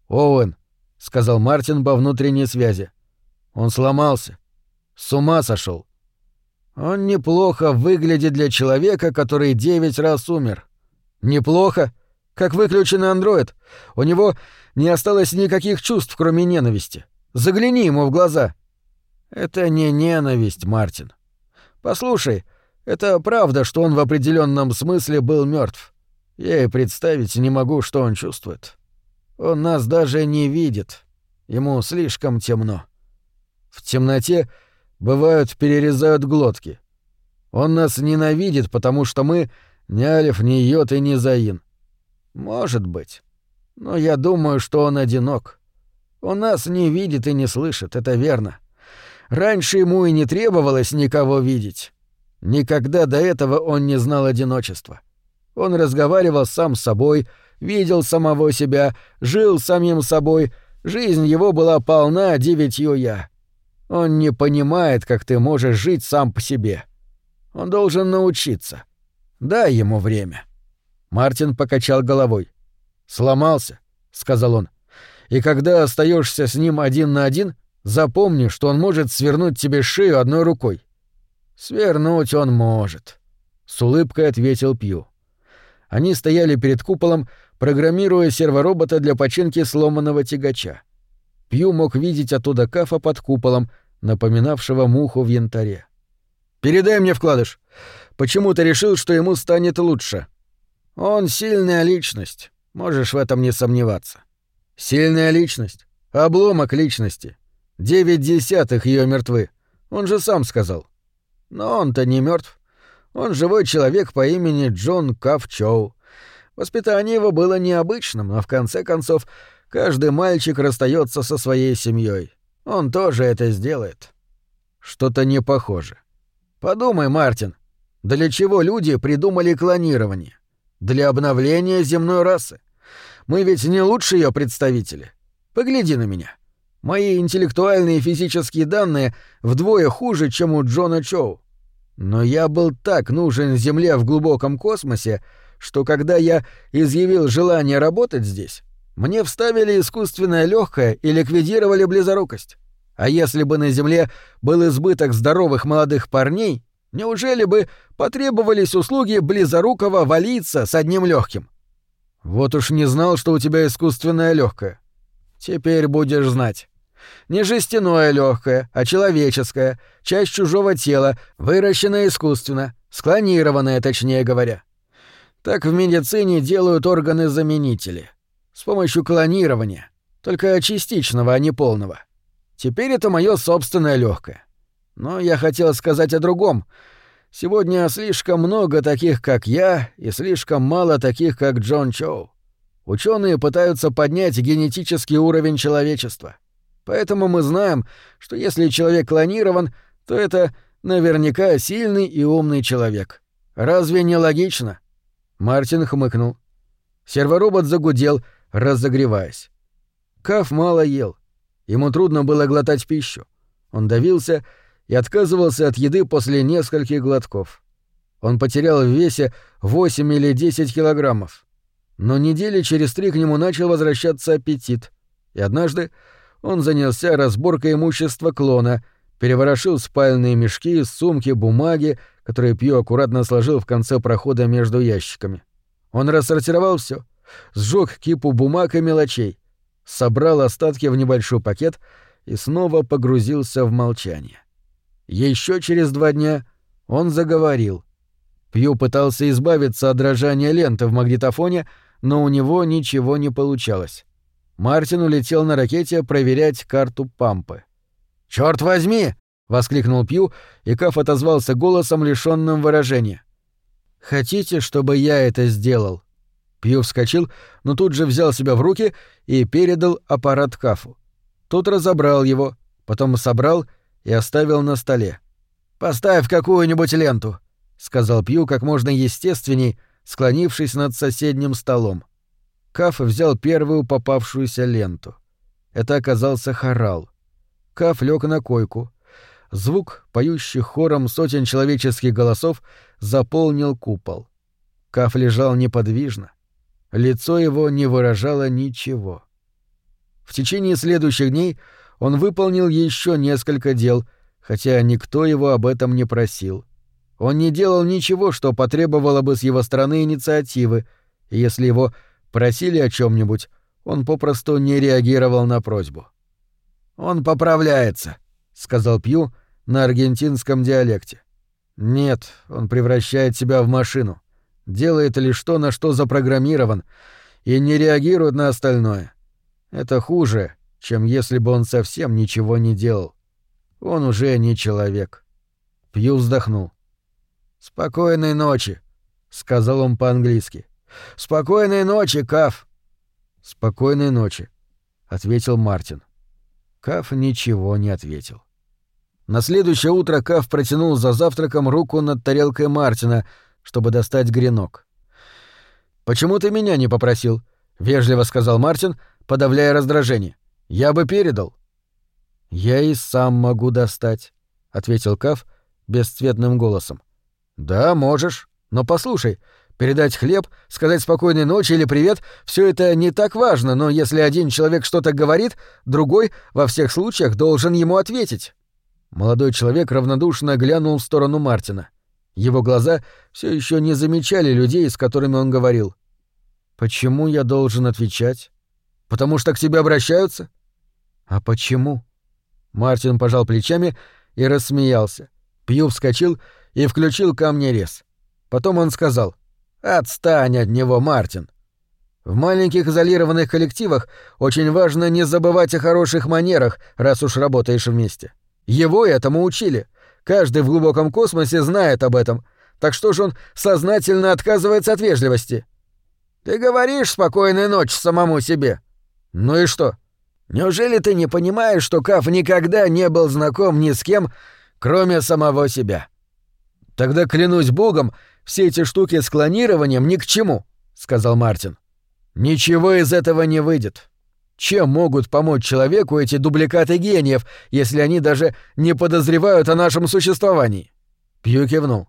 «Оуэн», — сказал Мартин по внутренней связи. «Он сломался. С ума сошел. Он неплохо выглядит для человека, который девять раз умер. Неплохо? Как выключенный андроид. У него не осталось никаких чувств, кроме ненависти. Загляни ему в глаза. Это не ненависть, Мартин. Послушай, это правда, что он в определенном смысле был мертв. Я и представить не могу, что он чувствует. Он нас даже не видит. Ему слишком темно. В темноте бывают перерезают глотки. Он нас ненавидит, потому что мы не Алиф, не Йод и не Заин. Может быть. Но я думаю, что он одинок. Он нас не видит и не слышит, это верно. Раньше ему и не требовалось никого видеть. Никогда до этого он не знал одиночества. Он разговаривал сам с собой, видел самого себя, жил самим собой, жизнь его была полна девятью «я». Он не понимает, как ты можешь жить сам по себе. Он должен научиться. Дай ему время. Мартин покачал головой. «Сломался», — сказал он. «И когда остаешься с ним один на один, запомни, что он может свернуть тебе шею одной рукой». «Свернуть он может», — с улыбкой ответил Пью. Они стояли перед куполом, программируя серворобота для починки сломанного тягача. Пью мог видеть оттуда кафа под куполом, напоминавшего муху в янтаре. «Передай мне вкладыш. Почему ты решил, что ему станет лучше?» «Он сильная личность. Можешь в этом не сомневаться». «Сильная личность. Обломок личности. Девять десятых ее мертвы. Он же сам сказал». «Но он-то не мертв. Он живой человек по имени Джон Кавчоу. Воспитание его было необычным, но в конце концов каждый мальчик расстается со своей семьей. Он тоже это сделает. Что-то не похоже. Подумай, Мартин, для чего люди придумали клонирование? Для обновления земной расы. Мы ведь не лучшие ее представители. Погляди на меня. Мои интеллектуальные и физические данные вдвое хуже, чем у Джона Чоу. Но я был так нужен Земле в глубоком космосе, что когда я изъявил желание работать здесь, мне вставили искусственное легкое и ликвидировали близорукость. А если бы на Земле был избыток здоровых молодых парней, неужели бы потребовались услуги близорукого валиться с одним легким? Вот уж не знал, что у тебя искусственное легкое. Теперь будешь знать. Не жестяное легкое, а человеческое, часть чужого тела, выращенное искусственно, склонированное, точнее говоря. Так в медицине делают органы-заменители. С помощью клонирования. Только частичного, а не полного. Теперь это мое собственное легкое. Но я хотел сказать о другом. Сегодня слишком много таких, как я, и слишком мало таких, как Джон Чоу. Ученые пытаются поднять генетический уровень человечества. Поэтому мы знаем, что если человек клонирован, то это наверняка сильный и умный человек. Разве не логично? Мартин хмыкнул. Серворобот загудел, разогреваясь. Каф мало ел. Ему трудно было глотать пищу. Он давился и отказывался от еды после нескольких глотков. Он потерял в весе 8 или 10 килограммов. Но недели через три к нему начал возвращаться аппетит. И однажды он занялся разборкой имущества клона, переворошил спальные мешки, сумки, бумаги, которые Пью аккуратно сложил в конце прохода между ящиками. Он рассортировал все, сжег кипу бумаг и мелочей, собрал остатки в небольшой пакет и снова погрузился в молчание. Еще через два дня он заговорил. Пью пытался избавиться от дрожания ленты в магнитофоне, но у него ничего не получалось. Мартин улетел на ракете проверять карту Пампы. «Чёрт возьми!» — воскликнул Пью, и Каф отозвался голосом, лишённым выражения. «Хотите, чтобы я это сделал?» Пью вскочил, но тут же взял себя в руки и передал аппарат Кафу. Тот разобрал его, потом собрал и оставил на столе. «Поставь какую-нибудь ленту», — сказал Пью как можно естественней, склонившись над соседним столом. Каф взял первую попавшуюся ленту. Это оказался хорал. Каф лег на койку. Звук, поющий хором сотен человеческих голосов, заполнил купол. Каф лежал неподвижно. Лицо его не выражало ничего. В течение следующих дней он выполнил еще несколько дел, хотя никто его об этом не просил — Он не делал ничего, что потребовало бы с его стороны инициативы, и если его просили о чем нибудь он попросту не реагировал на просьбу. «Он поправляется», — сказал Пью на аргентинском диалекте. «Нет, он превращает себя в машину, делает лишь то, на что запрограммирован, и не реагирует на остальное. Это хуже, чем если бы он совсем ничего не делал. Он уже не человек». Пью вздохнул. «Спокойной ночи», — сказал он по-английски. «Спокойной ночи, Каф!» «Спокойной ночи», — ответил Мартин. Каф ничего не ответил. На следующее утро Каф протянул за завтраком руку над тарелкой Мартина, чтобы достать гренок. «Почему ты меня не попросил?» — вежливо сказал Мартин, подавляя раздражение. «Я бы передал». «Я и сам могу достать», — ответил Каф бесцветным голосом. «Да, можешь. Но послушай, Передать хлеб, сказать спокойной ночи или привет — все это не так важно, но если один человек что-то говорит, другой во всех случаях должен ему ответить. Молодой человек равнодушно глянул в сторону Мартина. Его глаза все еще не замечали людей, с которыми он говорил. «Почему я должен отвечать? Потому что к тебе обращаются?» «А почему?» Мартин пожал плечами и рассмеялся. Пью вскочил и включил камнерез. Потом он сказал — Отстань от него, Мартин. В маленьких изолированных коллективах очень важно не забывать о хороших манерах, раз уж работаешь вместе. Его этому учили. Каждый в глубоком космосе знает об этом. Так что же он сознательно отказывается от вежливости? Ты говоришь спокойной ночь самому себе. Ну и что? Неужели ты не понимаешь, что Каф никогда не был знаком ни с кем, кроме самого себя? Тогда клянусь богом, все эти штуки с клонированием ни к чему», — сказал Мартин. «Ничего из этого не выйдет. Чем могут помочь человеку эти дубликаты гениев, если они даже не подозревают о нашем существовании?» Пью кивнул.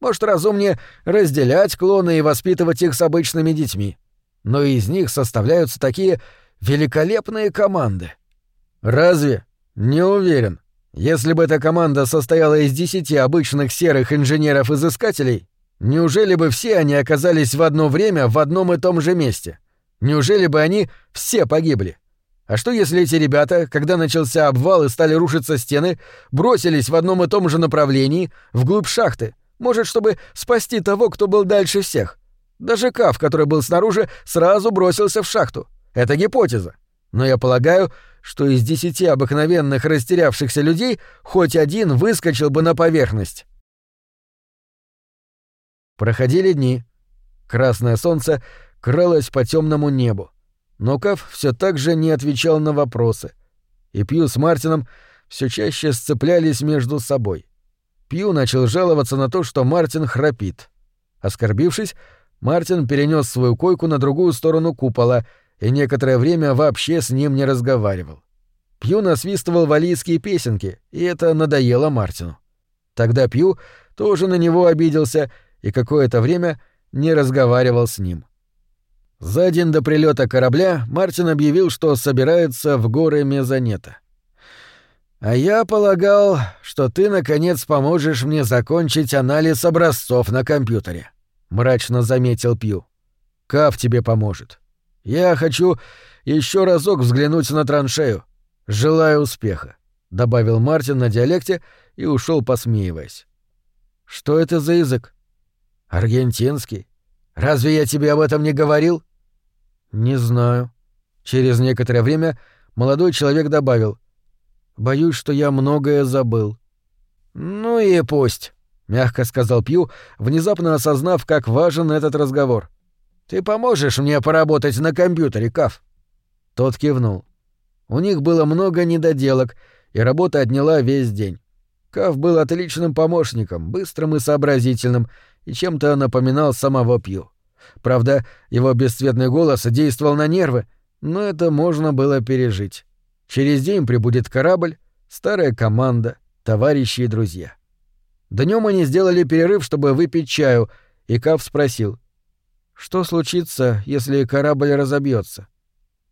«Может, разумнее разделять клоны и воспитывать их с обычными детьми. Но из них составляются такие великолепные команды». «Разве? Не уверен. Если бы эта команда состояла из десяти обычных серых инженеров-изыскателей, Неужели бы все они оказались в одно время в одном и том же месте? Неужели бы они все погибли? А что если эти ребята, когда начался обвал и стали рушиться стены, бросились в одном и том же направлении, вглубь шахты, может, чтобы спасти того, кто был дальше всех? Даже Кав, который был снаружи, сразу бросился в шахту. Это гипотеза. Но я полагаю, что из десяти обыкновенных растерявшихся людей хоть один выскочил бы на поверхность. Проходили дни. Красное солнце кралось по темному небу. Но Каф все так же не отвечал на вопросы. И Пью с Мартином все чаще сцеплялись между собой. Пью начал жаловаться на то, что Мартин храпит. Оскорбившись, Мартин перенес свою койку на другую сторону купола и некоторое время вообще с ним не разговаривал. Пью насвистывал валийские песенки, и это надоело Мартину. Тогда Пью тоже на него обиделся и какое-то время не разговаривал с ним. За день до прилета корабля Мартин объявил, что собирается в горы Мезонета. «А я полагал, что ты, наконец, поможешь мне закончить анализ образцов на компьютере», — мрачно заметил Пью. «Кав тебе поможет. Я хочу еще разок взглянуть на траншею. Желаю успеха», — добавил Мартин на диалекте и ушел посмеиваясь. «Что это за язык?» «Аргентинский? Разве я тебе об этом не говорил?» «Не знаю». Через некоторое время молодой человек добавил. «Боюсь, что я многое забыл». «Ну и пусть», — мягко сказал Пью, внезапно осознав, как важен этот разговор. «Ты поможешь мне поработать на компьютере, Каф?» Тот кивнул. У них было много недоделок, и работа отняла весь день. Каф был отличным помощником, быстрым и сообразительным, и чем-то напоминал самого Пью. Правда, его бесцветный голос действовал на нервы, но это можно было пережить. Через день прибудет корабль, старая команда, товарищи и друзья. Днем они сделали перерыв, чтобы выпить чаю, и Кав спросил, «Что случится, если корабль разобьется?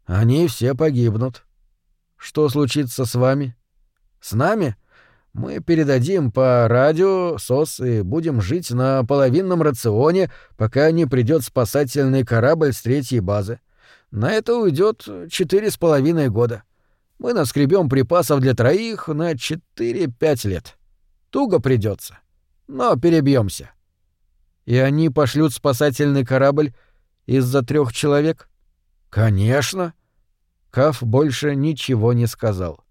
«Они все погибнут». «Что случится с вами?» «С нами? Мы передадим по радио СОС и будем жить на половинном рационе, пока не придет спасательный корабль с третьей базы. На это уйдет четыре с половиной года. Мы наскребем припасов для троих на четыре-пять лет. Туго придется, но перебьемся. И они пошлют спасательный корабль из-за трех человек? Конечно. Каф больше ничего не сказал.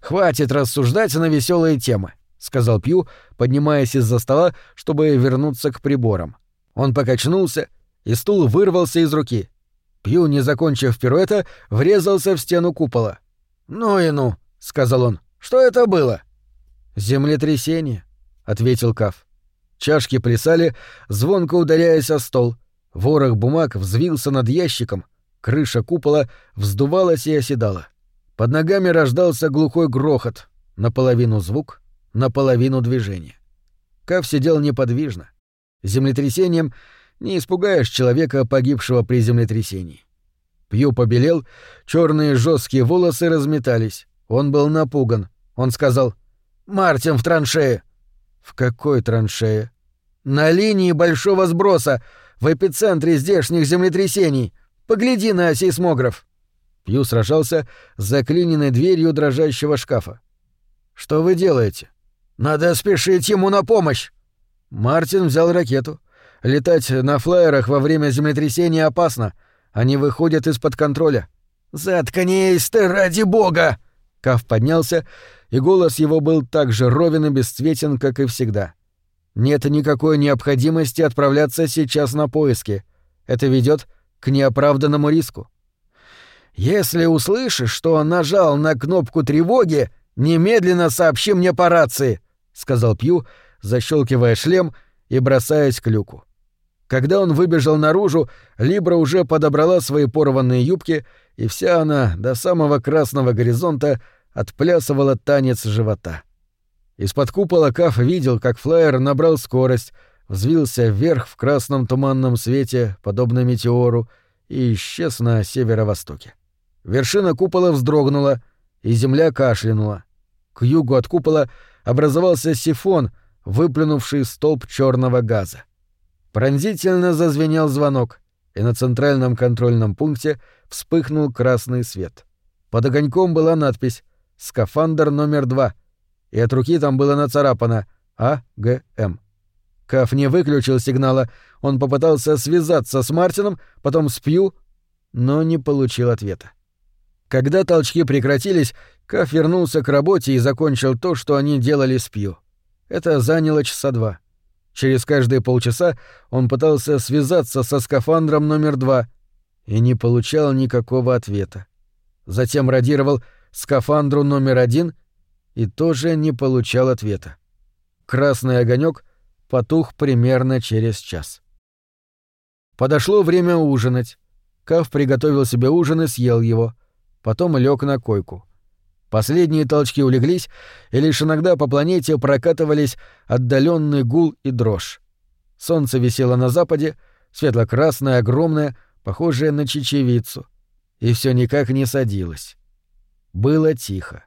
Хватит рассуждать на веселые темы, сказал Пью, поднимаясь из-за стола, чтобы вернуться к приборам. Он покачнулся, и стул вырвался из руки. Пью, не закончив пируэта, врезался в стену купола. «Ну и ну», — сказал он, — «что это было?» «Землетрясение», — ответил Каф. Чашки плясали, звонко ударяясь о стол. Ворох бумаг взвился над ящиком, крыша купола вздувалась и оседала. Под ногами рождался глухой грохот, наполовину звук, наполовину движение. Каф сидел неподвижно. Землетрясением не испугаешь человека, погибшего при землетрясении. Пью побелел, черные жесткие волосы разметались. Он был напуган. Он сказал «Мартин в траншее». «В какой траншее?» «На линии большого сброса, в эпицентре здешних землетрясений. Погляди на сейсмограф». Пью сражался с заклиненной дверью дрожащего шкафа. «Что вы делаете?» «Надо спешить ему на помощь!» Мартин взял ракету. Летать на флайерах во время землетрясения опасно. Они выходят из-под контроля. «Заткнись ты, ради бога!» Каф поднялся, и голос его был так же ровен и бесцветен, как и всегда. «Нет никакой необходимости отправляться сейчас на поиски. Это ведет к неоправданному риску. Если услышишь, что он нажал на кнопку тревоги, немедленно сообщи мне по рации», — сказал Пью, защелкивая шлем и бросаясь к люку. Когда он выбежал наружу, Либра уже подобрала свои порванные юбки, и вся она до самого красного горизонта отплясывала танец живота. Из-под купола Каф видел, как флайер набрал скорость, взвился вверх в красном туманном свете, подобно метеору, и исчез на северо-востоке. Вершина купола вздрогнула, и земля кашлянула. К югу от купола образовался сифон, выплюнувший столб черного газа. Пронзительно зазвенел звонок, и на центральном контрольном пункте вспыхнул красный свет. Под огоньком была надпись «Скафандр номер два», и от руки там было нацарапано «АГМ». Каф не выключил сигнала, он попытался связаться с Мартином, потом с Пью, но не получил ответа. Когда толчки прекратились, Каф вернулся к работе и закончил то, что они делали с Пью. Это заняло часа два. Через каждые полчаса он пытался связаться со скафандром номер два и не получал никакого ответа. Затем радировал скафандру номер один и тоже не получал ответа. Красный огонек потух примерно через час. Подошло время ужинать. Кав приготовил себе ужин и съел его. Потом лег на койку. Последние толчки улеглись, и лишь иногда по планете прокатывались отдаленный гул и дрожь. Солнце висело на западе, светло-красное, огромное, похожее на чечевицу, и все никак не садилось. Было тихо.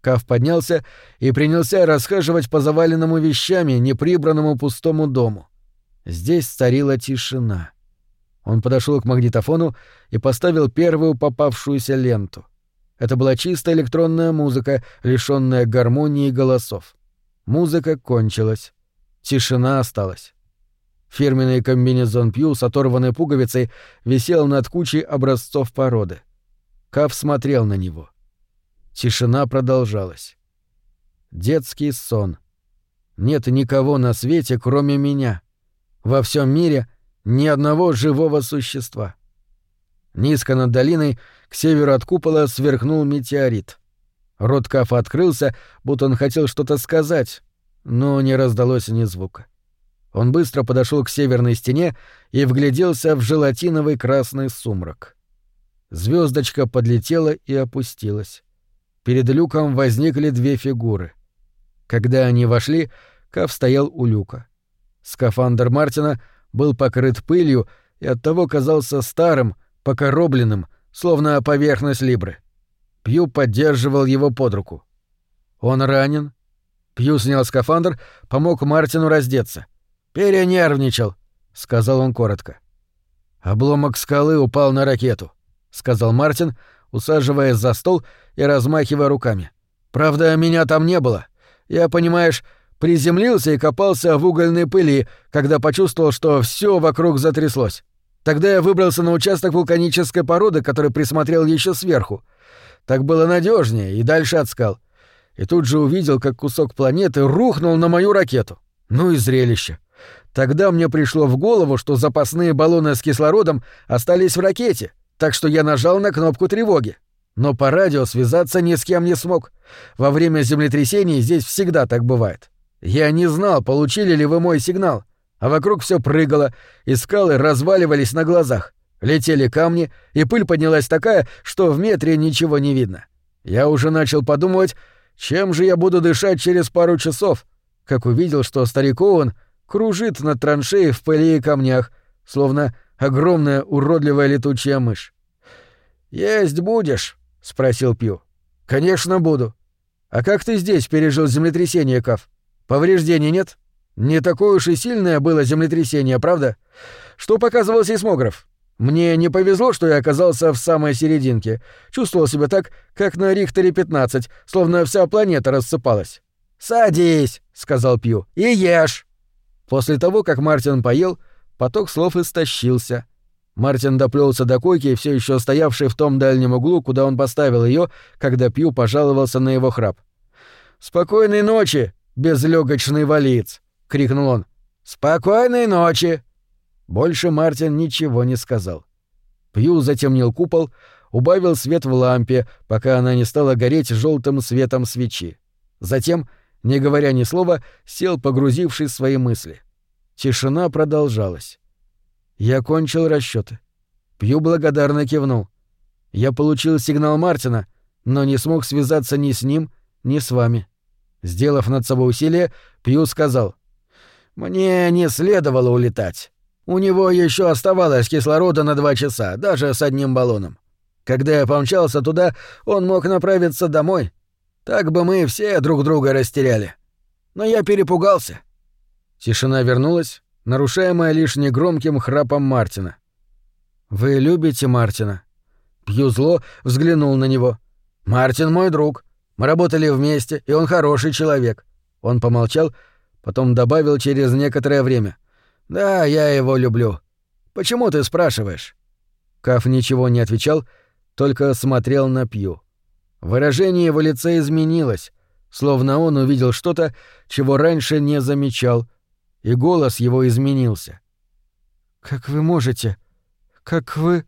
Кав поднялся и принялся расхаживать по заваленному вещами, неприбранному пустому дому. Здесь царила тишина. Он подошел к магнитофону и поставил первую попавшуюся ленту. Это была чистая электронная музыка, лишённая гармонии голосов. Музыка кончилась. Тишина осталась. Фирменный комбинезон Пью с оторванной пуговицей висел над кучей образцов породы. Каф смотрел на него. Тишина продолжалась. Детский сон. Нет никого на свете, кроме меня. Во всем мире ни одного живого существа. Низко над долиной, к северу от купола, сверкнул метеорит. Рот Кафа открылся, будто он хотел что-то сказать, но не раздалось ни звука. Он быстро подошел к северной стене и вгляделся в желатиновый красный сумрак. Звездочка подлетела и опустилась. Перед люком возникли две фигуры. Когда они вошли, Каф стоял у люка. Скафандр Мартина был покрыт пылью и оттого казался старым, покоробленным, словно поверхность Либры. Пью поддерживал его под руку. «Он ранен?» Пью снял скафандр, помог Мартину раздеться. «Перенервничал», — сказал он коротко. «Обломок скалы упал на ракету», — сказал Мартин, усаживаясь за стол и размахивая руками. «Правда, меня там не было. Я, понимаешь, приземлился и копался в угольной пыли, когда почувствовал, что все вокруг затряслось. Тогда я выбрался на участок вулканической породы, который присмотрел еще сверху. Так было надежнее и дальше от скал. И тут же увидел, как кусок планеты рухнул на мою ракету. Ну и зрелище. Тогда мне пришло в голову, что запасные баллоны с кислородом остались в ракете, так что я нажал на кнопку тревоги. Но по радио связаться ни с кем не смог. Во время землетрясений здесь всегда так бывает. Я не знал, получили ли вы мой сигнал, а вокруг все прыгало, и скалы разваливались на глазах. Летели камни, и пыль поднялась такая, что в метре ничего не видно. Я уже начал подумывать, чем же я буду дышать через пару часов, как увидел, что старик Оуэн кружит над траншеей в пыли и камнях, словно огромная уродливая летучая мышь. «Есть будешь?» — спросил Пью. «Конечно буду. А как ты здесь пережил землетрясение, Кав? Повреждений нет?» Не такое уж и сильное было землетрясение, правда? Что показывал сейсмограф? Мне не повезло, что я оказался в самой серединке. Чувствовал себя так, как на Рихтере 15, словно вся планета рассыпалась. «Садись», — сказал Пью, — «и ешь». После того, как Мартин поел, поток слов истощился. Мартин доплелся до койки, все еще стоявшей в том дальнем углу, куда он поставил ее, когда Пью пожаловался на его храп. «Спокойной ночи, безлегочный валиец!» крикнул он. «Спокойной ночи!» Больше Мартин ничего не сказал. Пью затемнил купол, убавил свет в лампе, пока она не стала гореть желтым светом свечи. Затем, не говоря ни слова, сел, погрузившись в свои мысли. Тишина продолжалась. Я кончил расчеты. Пью благодарно кивнул. Я получил сигнал Мартина, но не смог связаться ни с ним, ни с вами. Сделав над собой усилие, Пью сказал. Мне не следовало улетать. У него еще оставалось кислорода на два часа, даже с одним баллоном. Когда я помчался туда, он мог направиться домой. Так бы мы все друг друга растеряли. Но я перепугался. Тишина вернулась, нарушаемая лишь негромким храпом Мартина. «Вы любите Мартина?» Пью зло взглянул на него. «Мартин мой друг. Мы работали вместе, и он хороший человек». Он помолчал Потом добавил через некоторое время. «Да, я его люблю. Почему ты спрашиваешь?» Каф ничего не отвечал, только смотрел на Пью. Выражение его лица изменилось, словно он увидел что-то, чего раньше не замечал, и голос его изменился. «Как вы можете? Как вы...»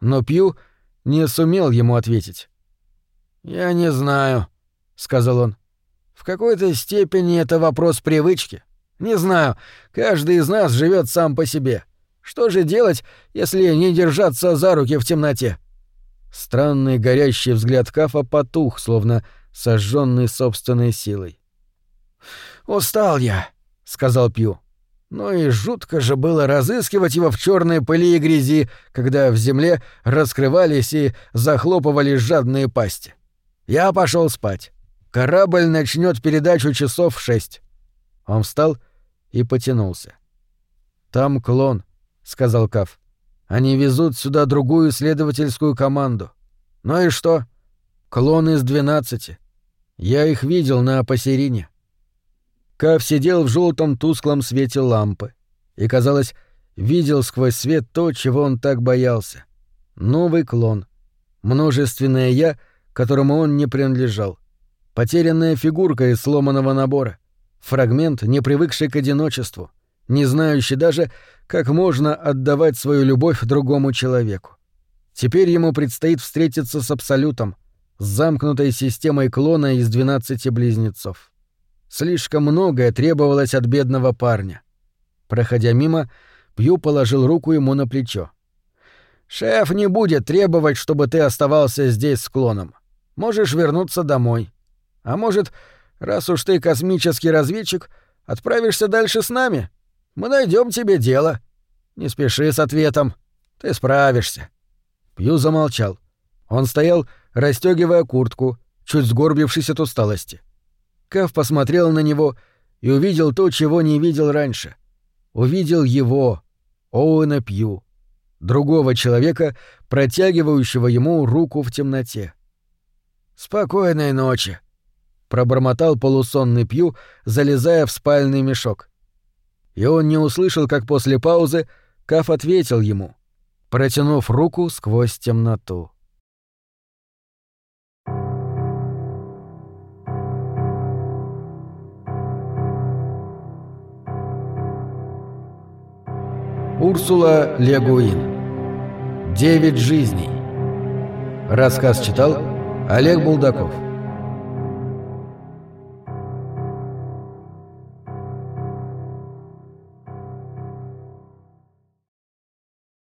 Но Пью не сумел ему ответить. «Я не знаю», — сказал он. В какой-то степени это вопрос привычки. Не знаю, каждый из нас живет сам по себе. Что же делать, если не держаться за руки в темноте? Странный горящий взгляд Кафа потух, словно сожженный собственной силой. «Устал я», — сказал Пью. Ну и жутко же было разыскивать его в черной пыли и грязи, когда в земле раскрывались и захлопывались жадные пасти. Я пошел спать. Корабль начнет передачу часов в шесть. Он встал и потянулся. Там клон, сказал Каф. Они везут сюда другую исследовательскую команду. Ну и что? Клон из двенадцати. Я их видел на Апасерине. Каф сидел в желтом тусклом свете лампы и, казалось, видел сквозь свет то, чего он так боялся. Новый клон. Множественное «я», которому он не принадлежал. Потерянная фигурка из сломанного набора. Фрагмент, не привыкший к одиночеству, не знающий даже, как можно отдавать свою любовь другому человеку. Теперь ему предстоит встретиться с Абсолютом, с замкнутой системой клона из двенадцати близнецов. Слишком многое требовалось от бедного парня. Проходя мимо, Пью положил руку ему на плечо. «Шеф не будет требовать, чтобы ты оставался здесь с клоном. Можешь вернуться домой. А может, раз уж ты космический разведчик, отправишься дальше с нами? Мы найдем тебе дело. Не спеши с ответом. Ты справишься. Пью замолчал. Он стоял, расстегивая куртку, чуть сгорбившись от усталости. Каф посмотрел на него и увидел то, чего не видел раньше. Увидел его, Оуэна Пью, другого человека, протягивающего ему руку в темноте. «Спокойной ночи», — пробормотал полусонный Пью, залезая в спальный мешок. И он не услышал, как после паузы Каф ответил ему, протянув руку сквозь темноту. Урсула Легуин. Девять жизней. Рассказ читал Олег Булдаков.